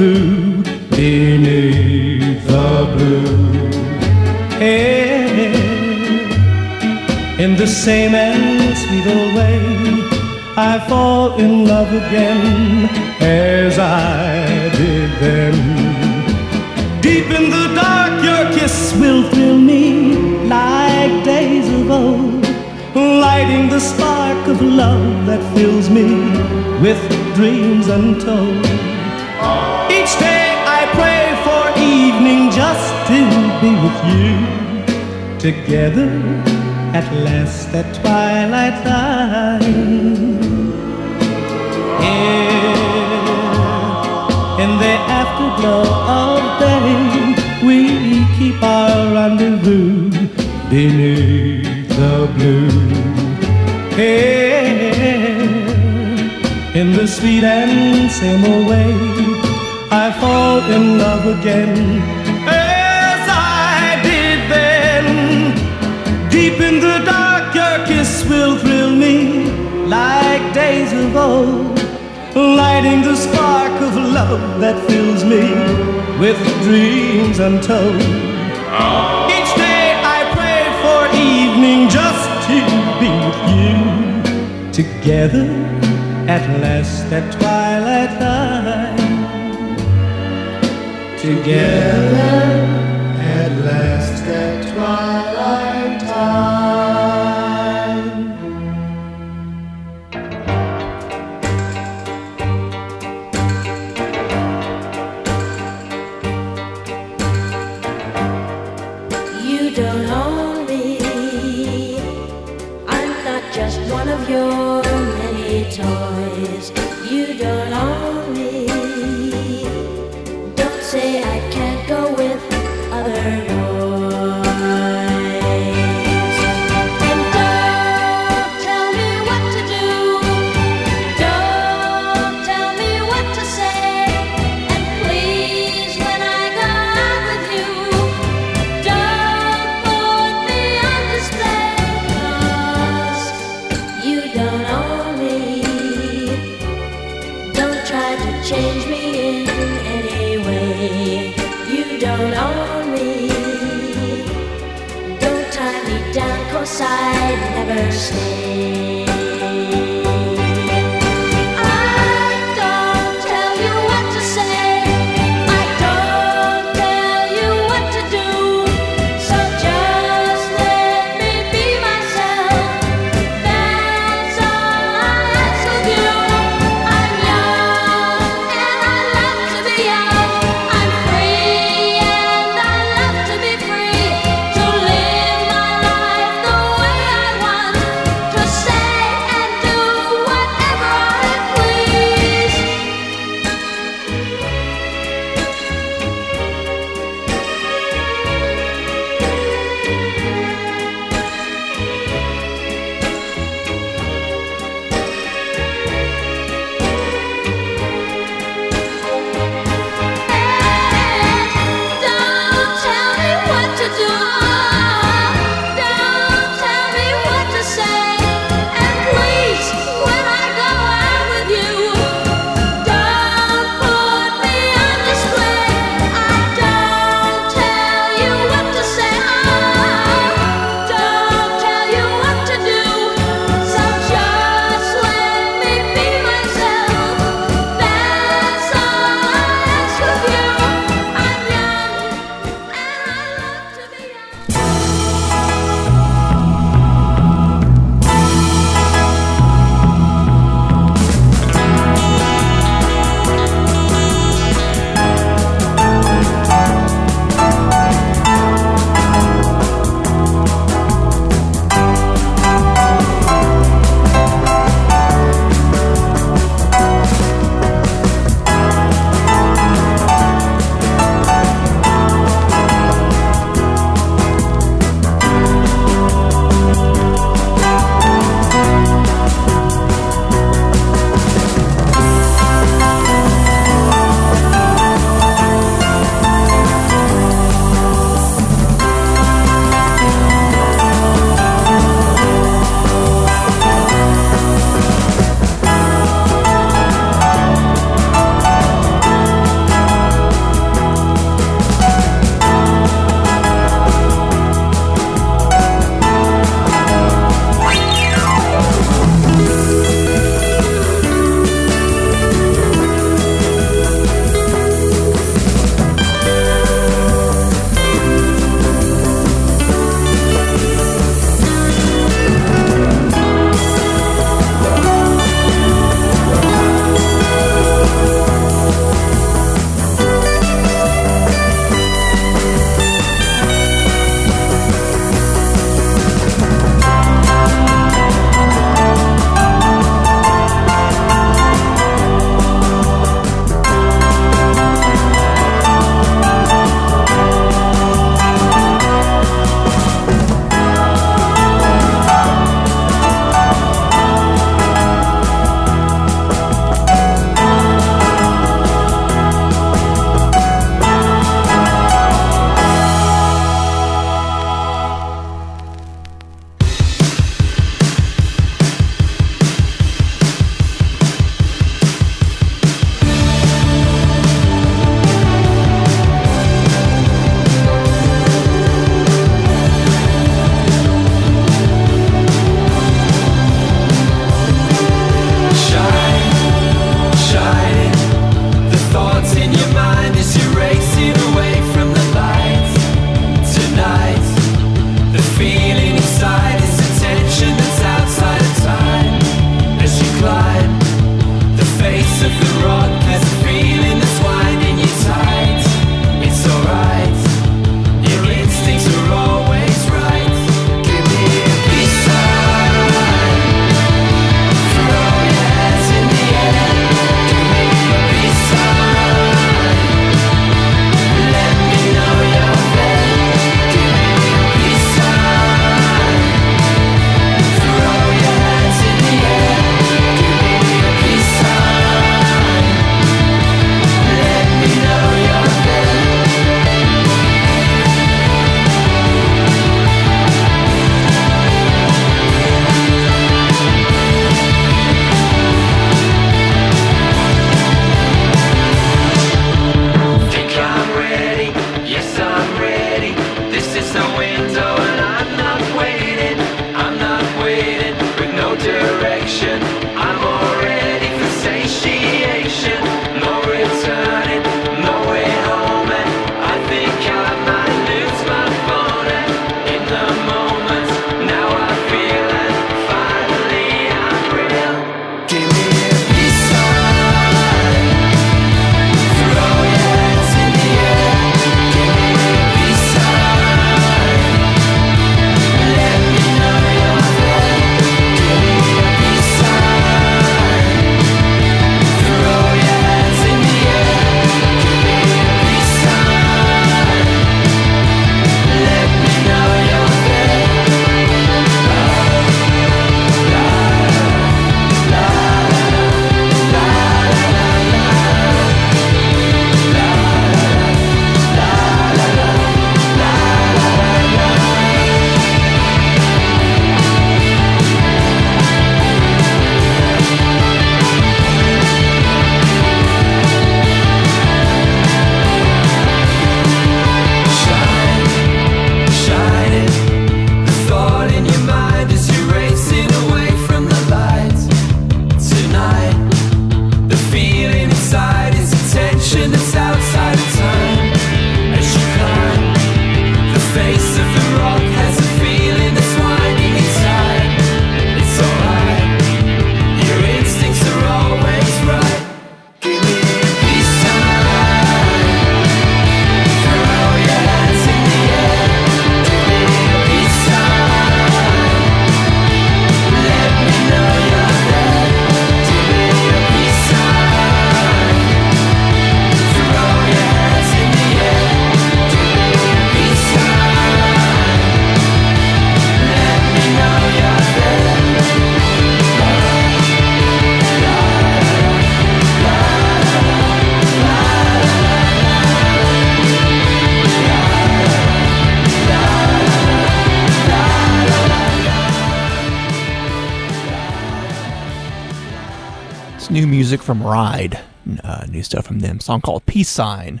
from Ride. Uh, new stuff from them. song called Peace Sign.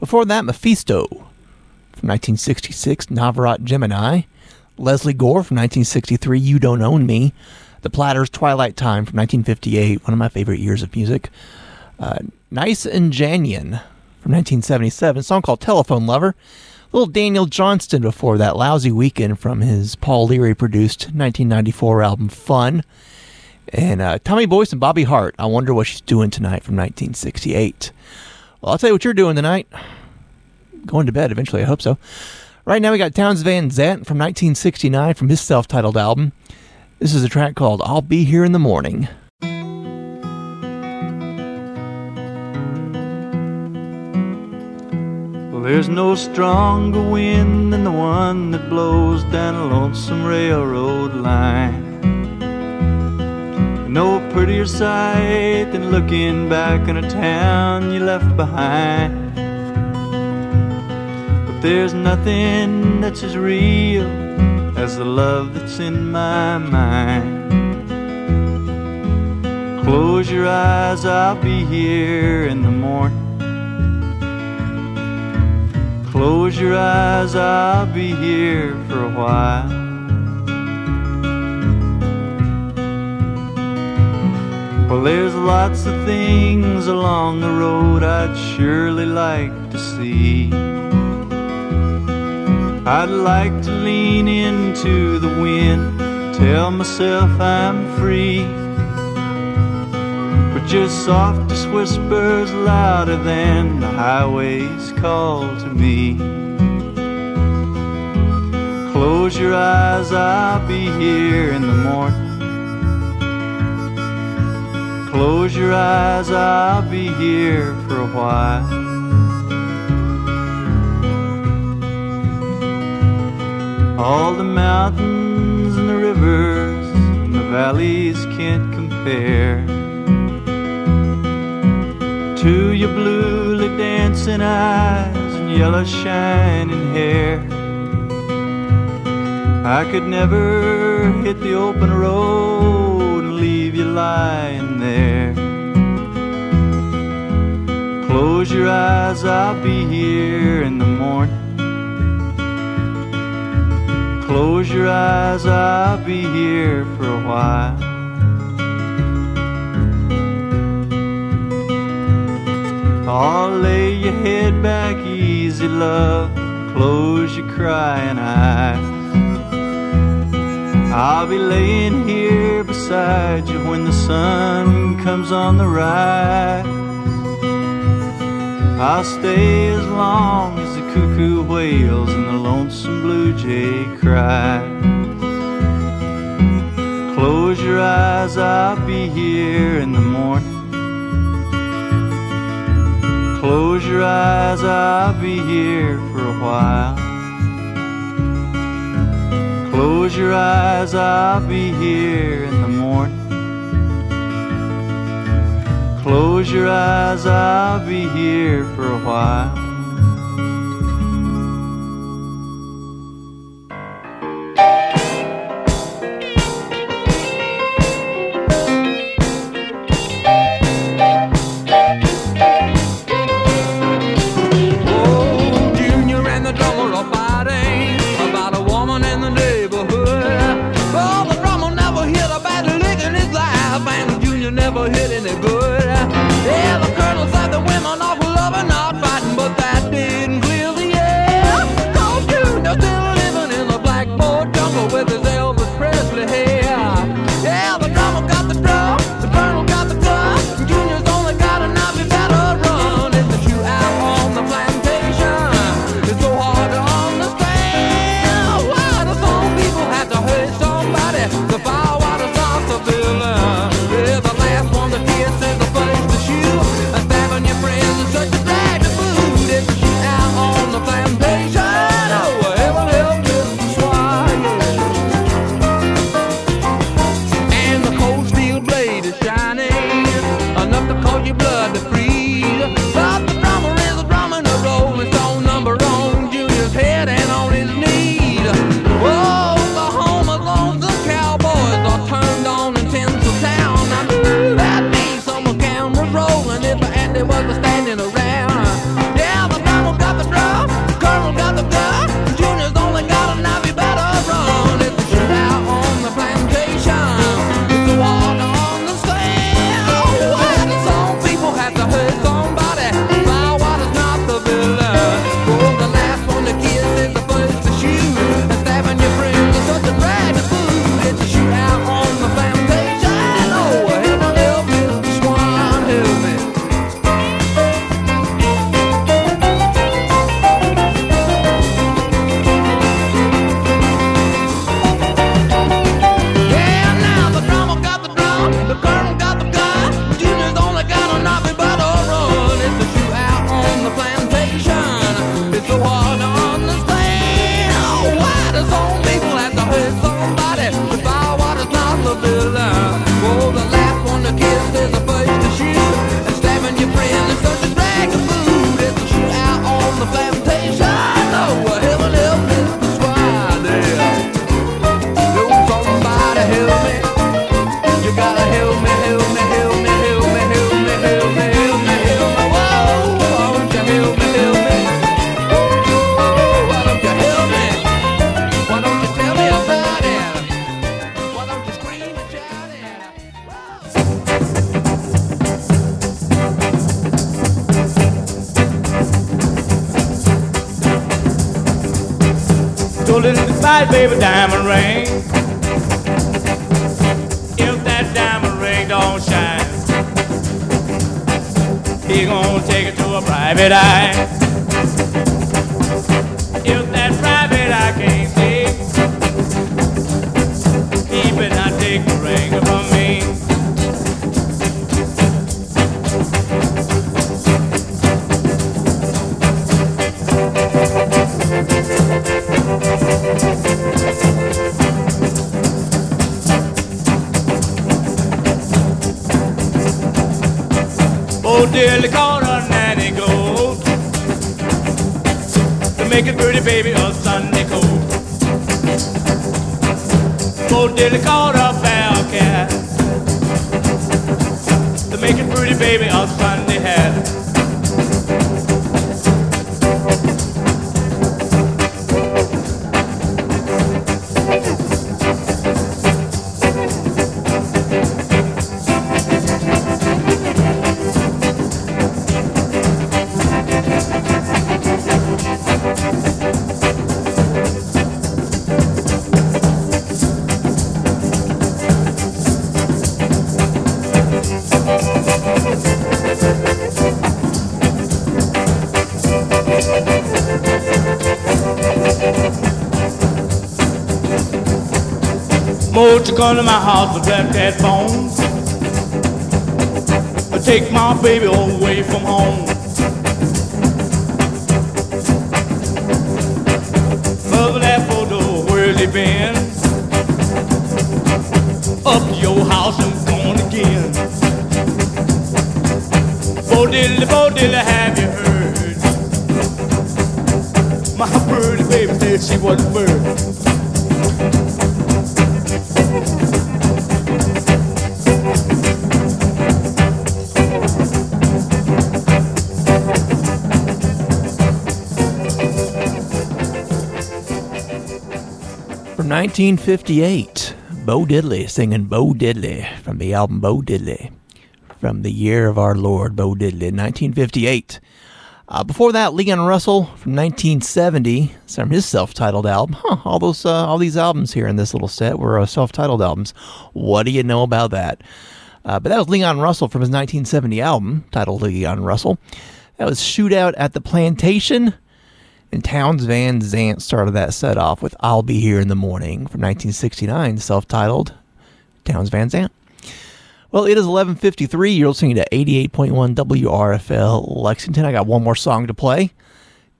Before that, Mephisto from 1966, Navarat Gemini. Lesley Gore from 1963, You Don't Own Me. The Platters, Twilight Time from 1958, one of my favorite years of music. Uh, nice and Janyan from 1977, song called Telephone Lover. Little Daniel Johnston before that lousy weekend from his Paul Leary produced 1994 album Fun. And uh, Tommy Boyce and Bobby Hart, I Wonder What She's Doing Tonight from 1968. Well, I'll tell you what you're doing tonight. Going to bed eventually, I hope so. Right now, we got Townes Van Zandt from 1969 from his self titled album. This is a track called I'll Be Here in the Morning.
Well, there's no stronger wind than the one that blows down a lonesome railroad line. No prettier sight than looking back on a town you left behind. But there's nothing that's as real as the love that's in my mind. Close your eyes, I'll be here in the morning. Close your eyes, I'll be here for a while. Well, there's lots of things along the road I'd surely like to see. I'd like to lean into the wind, tell myself I'm free. But just softest whispers louder than the highway's call to me. Close your eyes, I'll be here in the morning. Close your eyes, I'll be here for a while. All the mountains and the rivers and the valleys can't compare to your bluely dancing eyes and yellow shining hair. I could never hit the open road and leave you lying there. Close your eyes, I'll be here in the morning. Close your eyes, I'll be here for a while. Oh, lay your head back easy, love. Close your crying eyes. I'll be laying here beside you when the sun comes on the rise. I'll stay as long as the cuckoo wails and the lonesome blue jay cries. Close your eyes, I'll be here in the morning. Close your eyes, I'll be here for a while. Close your eyes, I'll be here in the morning. Close your eyes, I'll be here for a while.
Come to my house with black cat bones. Take my baby away from home. Mother that photo, where's he been? Up your house and gone again. Bo Diddley, bo Diddley, have you heard? My pretty baby said she was a bird.
1958, Bo Diddley singing Bo Diddley from the album Bo Diddley from the year of our Lord, Bo Diddley, 1958. Uh, before that, Leon Russell from 1970, it's from his self-titled album. Huh, all those, uh, all these albums here in this little set were uh, self-titled albums. What do you know about that? Uh, but that was Leon Russell from his 1970 album titled Leon Russell. That was Shootout at the Plantation. Townes Van Zandt started that set off with I'll Be Here in the Morning from 1969, self-titled Townes Van Zandt. Well, it is 11:53. You're listening to 88.1 WRFL Lexington. I got one more song to play.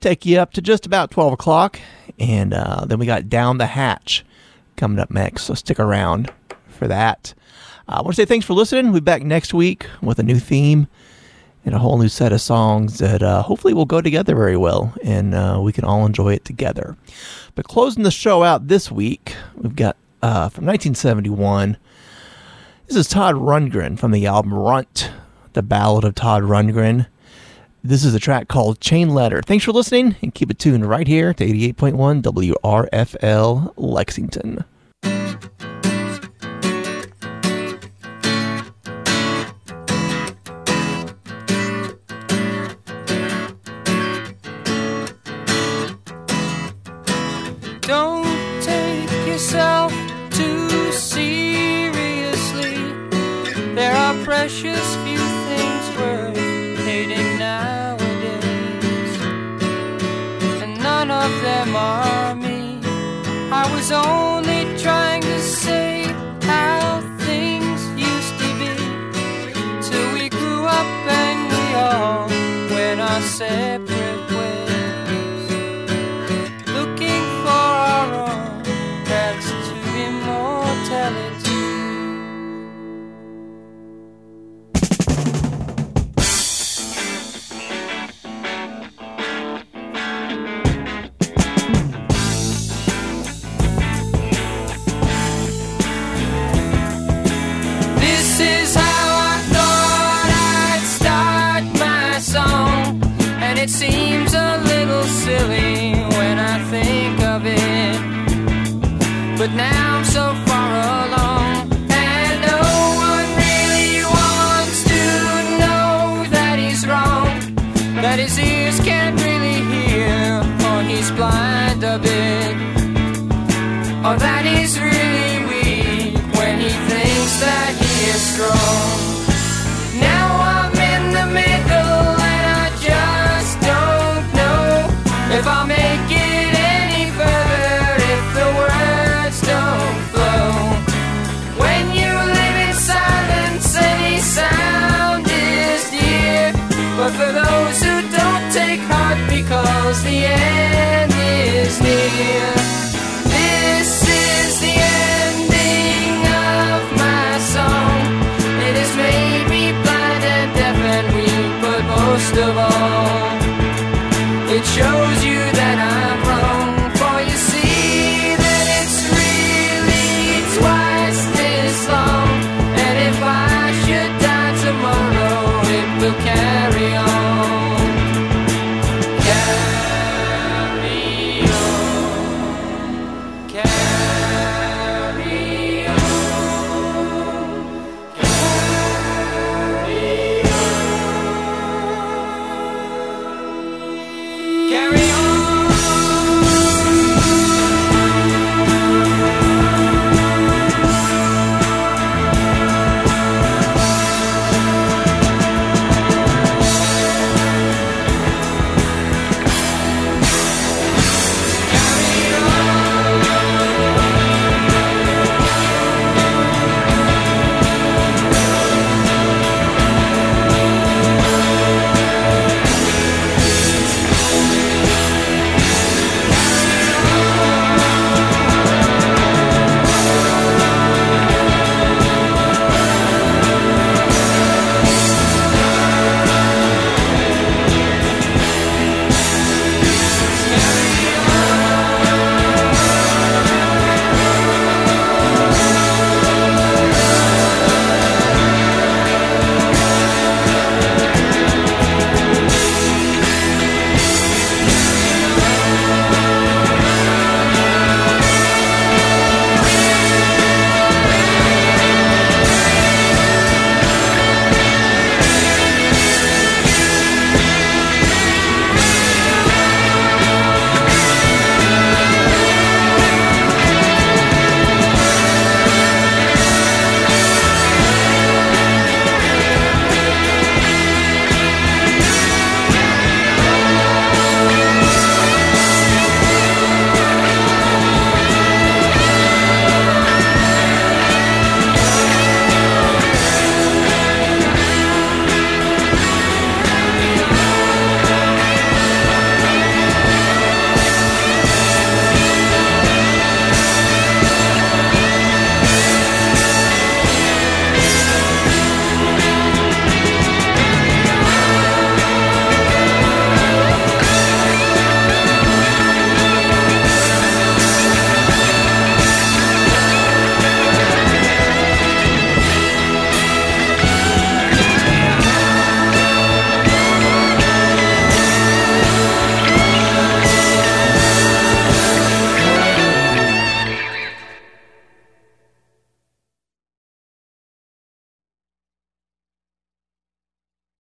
Take you up to just about 12 o'clock, and uh, then we got Down the Hatch coming up next. So stick around for that. Uh, I want to say thanks for listening. We'll be back next week with a new theme and a whole new set of songs that uh, hopefully will go together very well, and uh, we can all enjoy it together. But closing the show out this week, we've got uh, from 1971. This is Todd Rundgren from the album Runt, the Ballad of Todd Rundgren. This is a track called Chain Letter. Thanks for listening and keep it tuned right here to 88.1 WRFL Lexington.
Precious few things worth hating nowadays, and none of them are me. I was only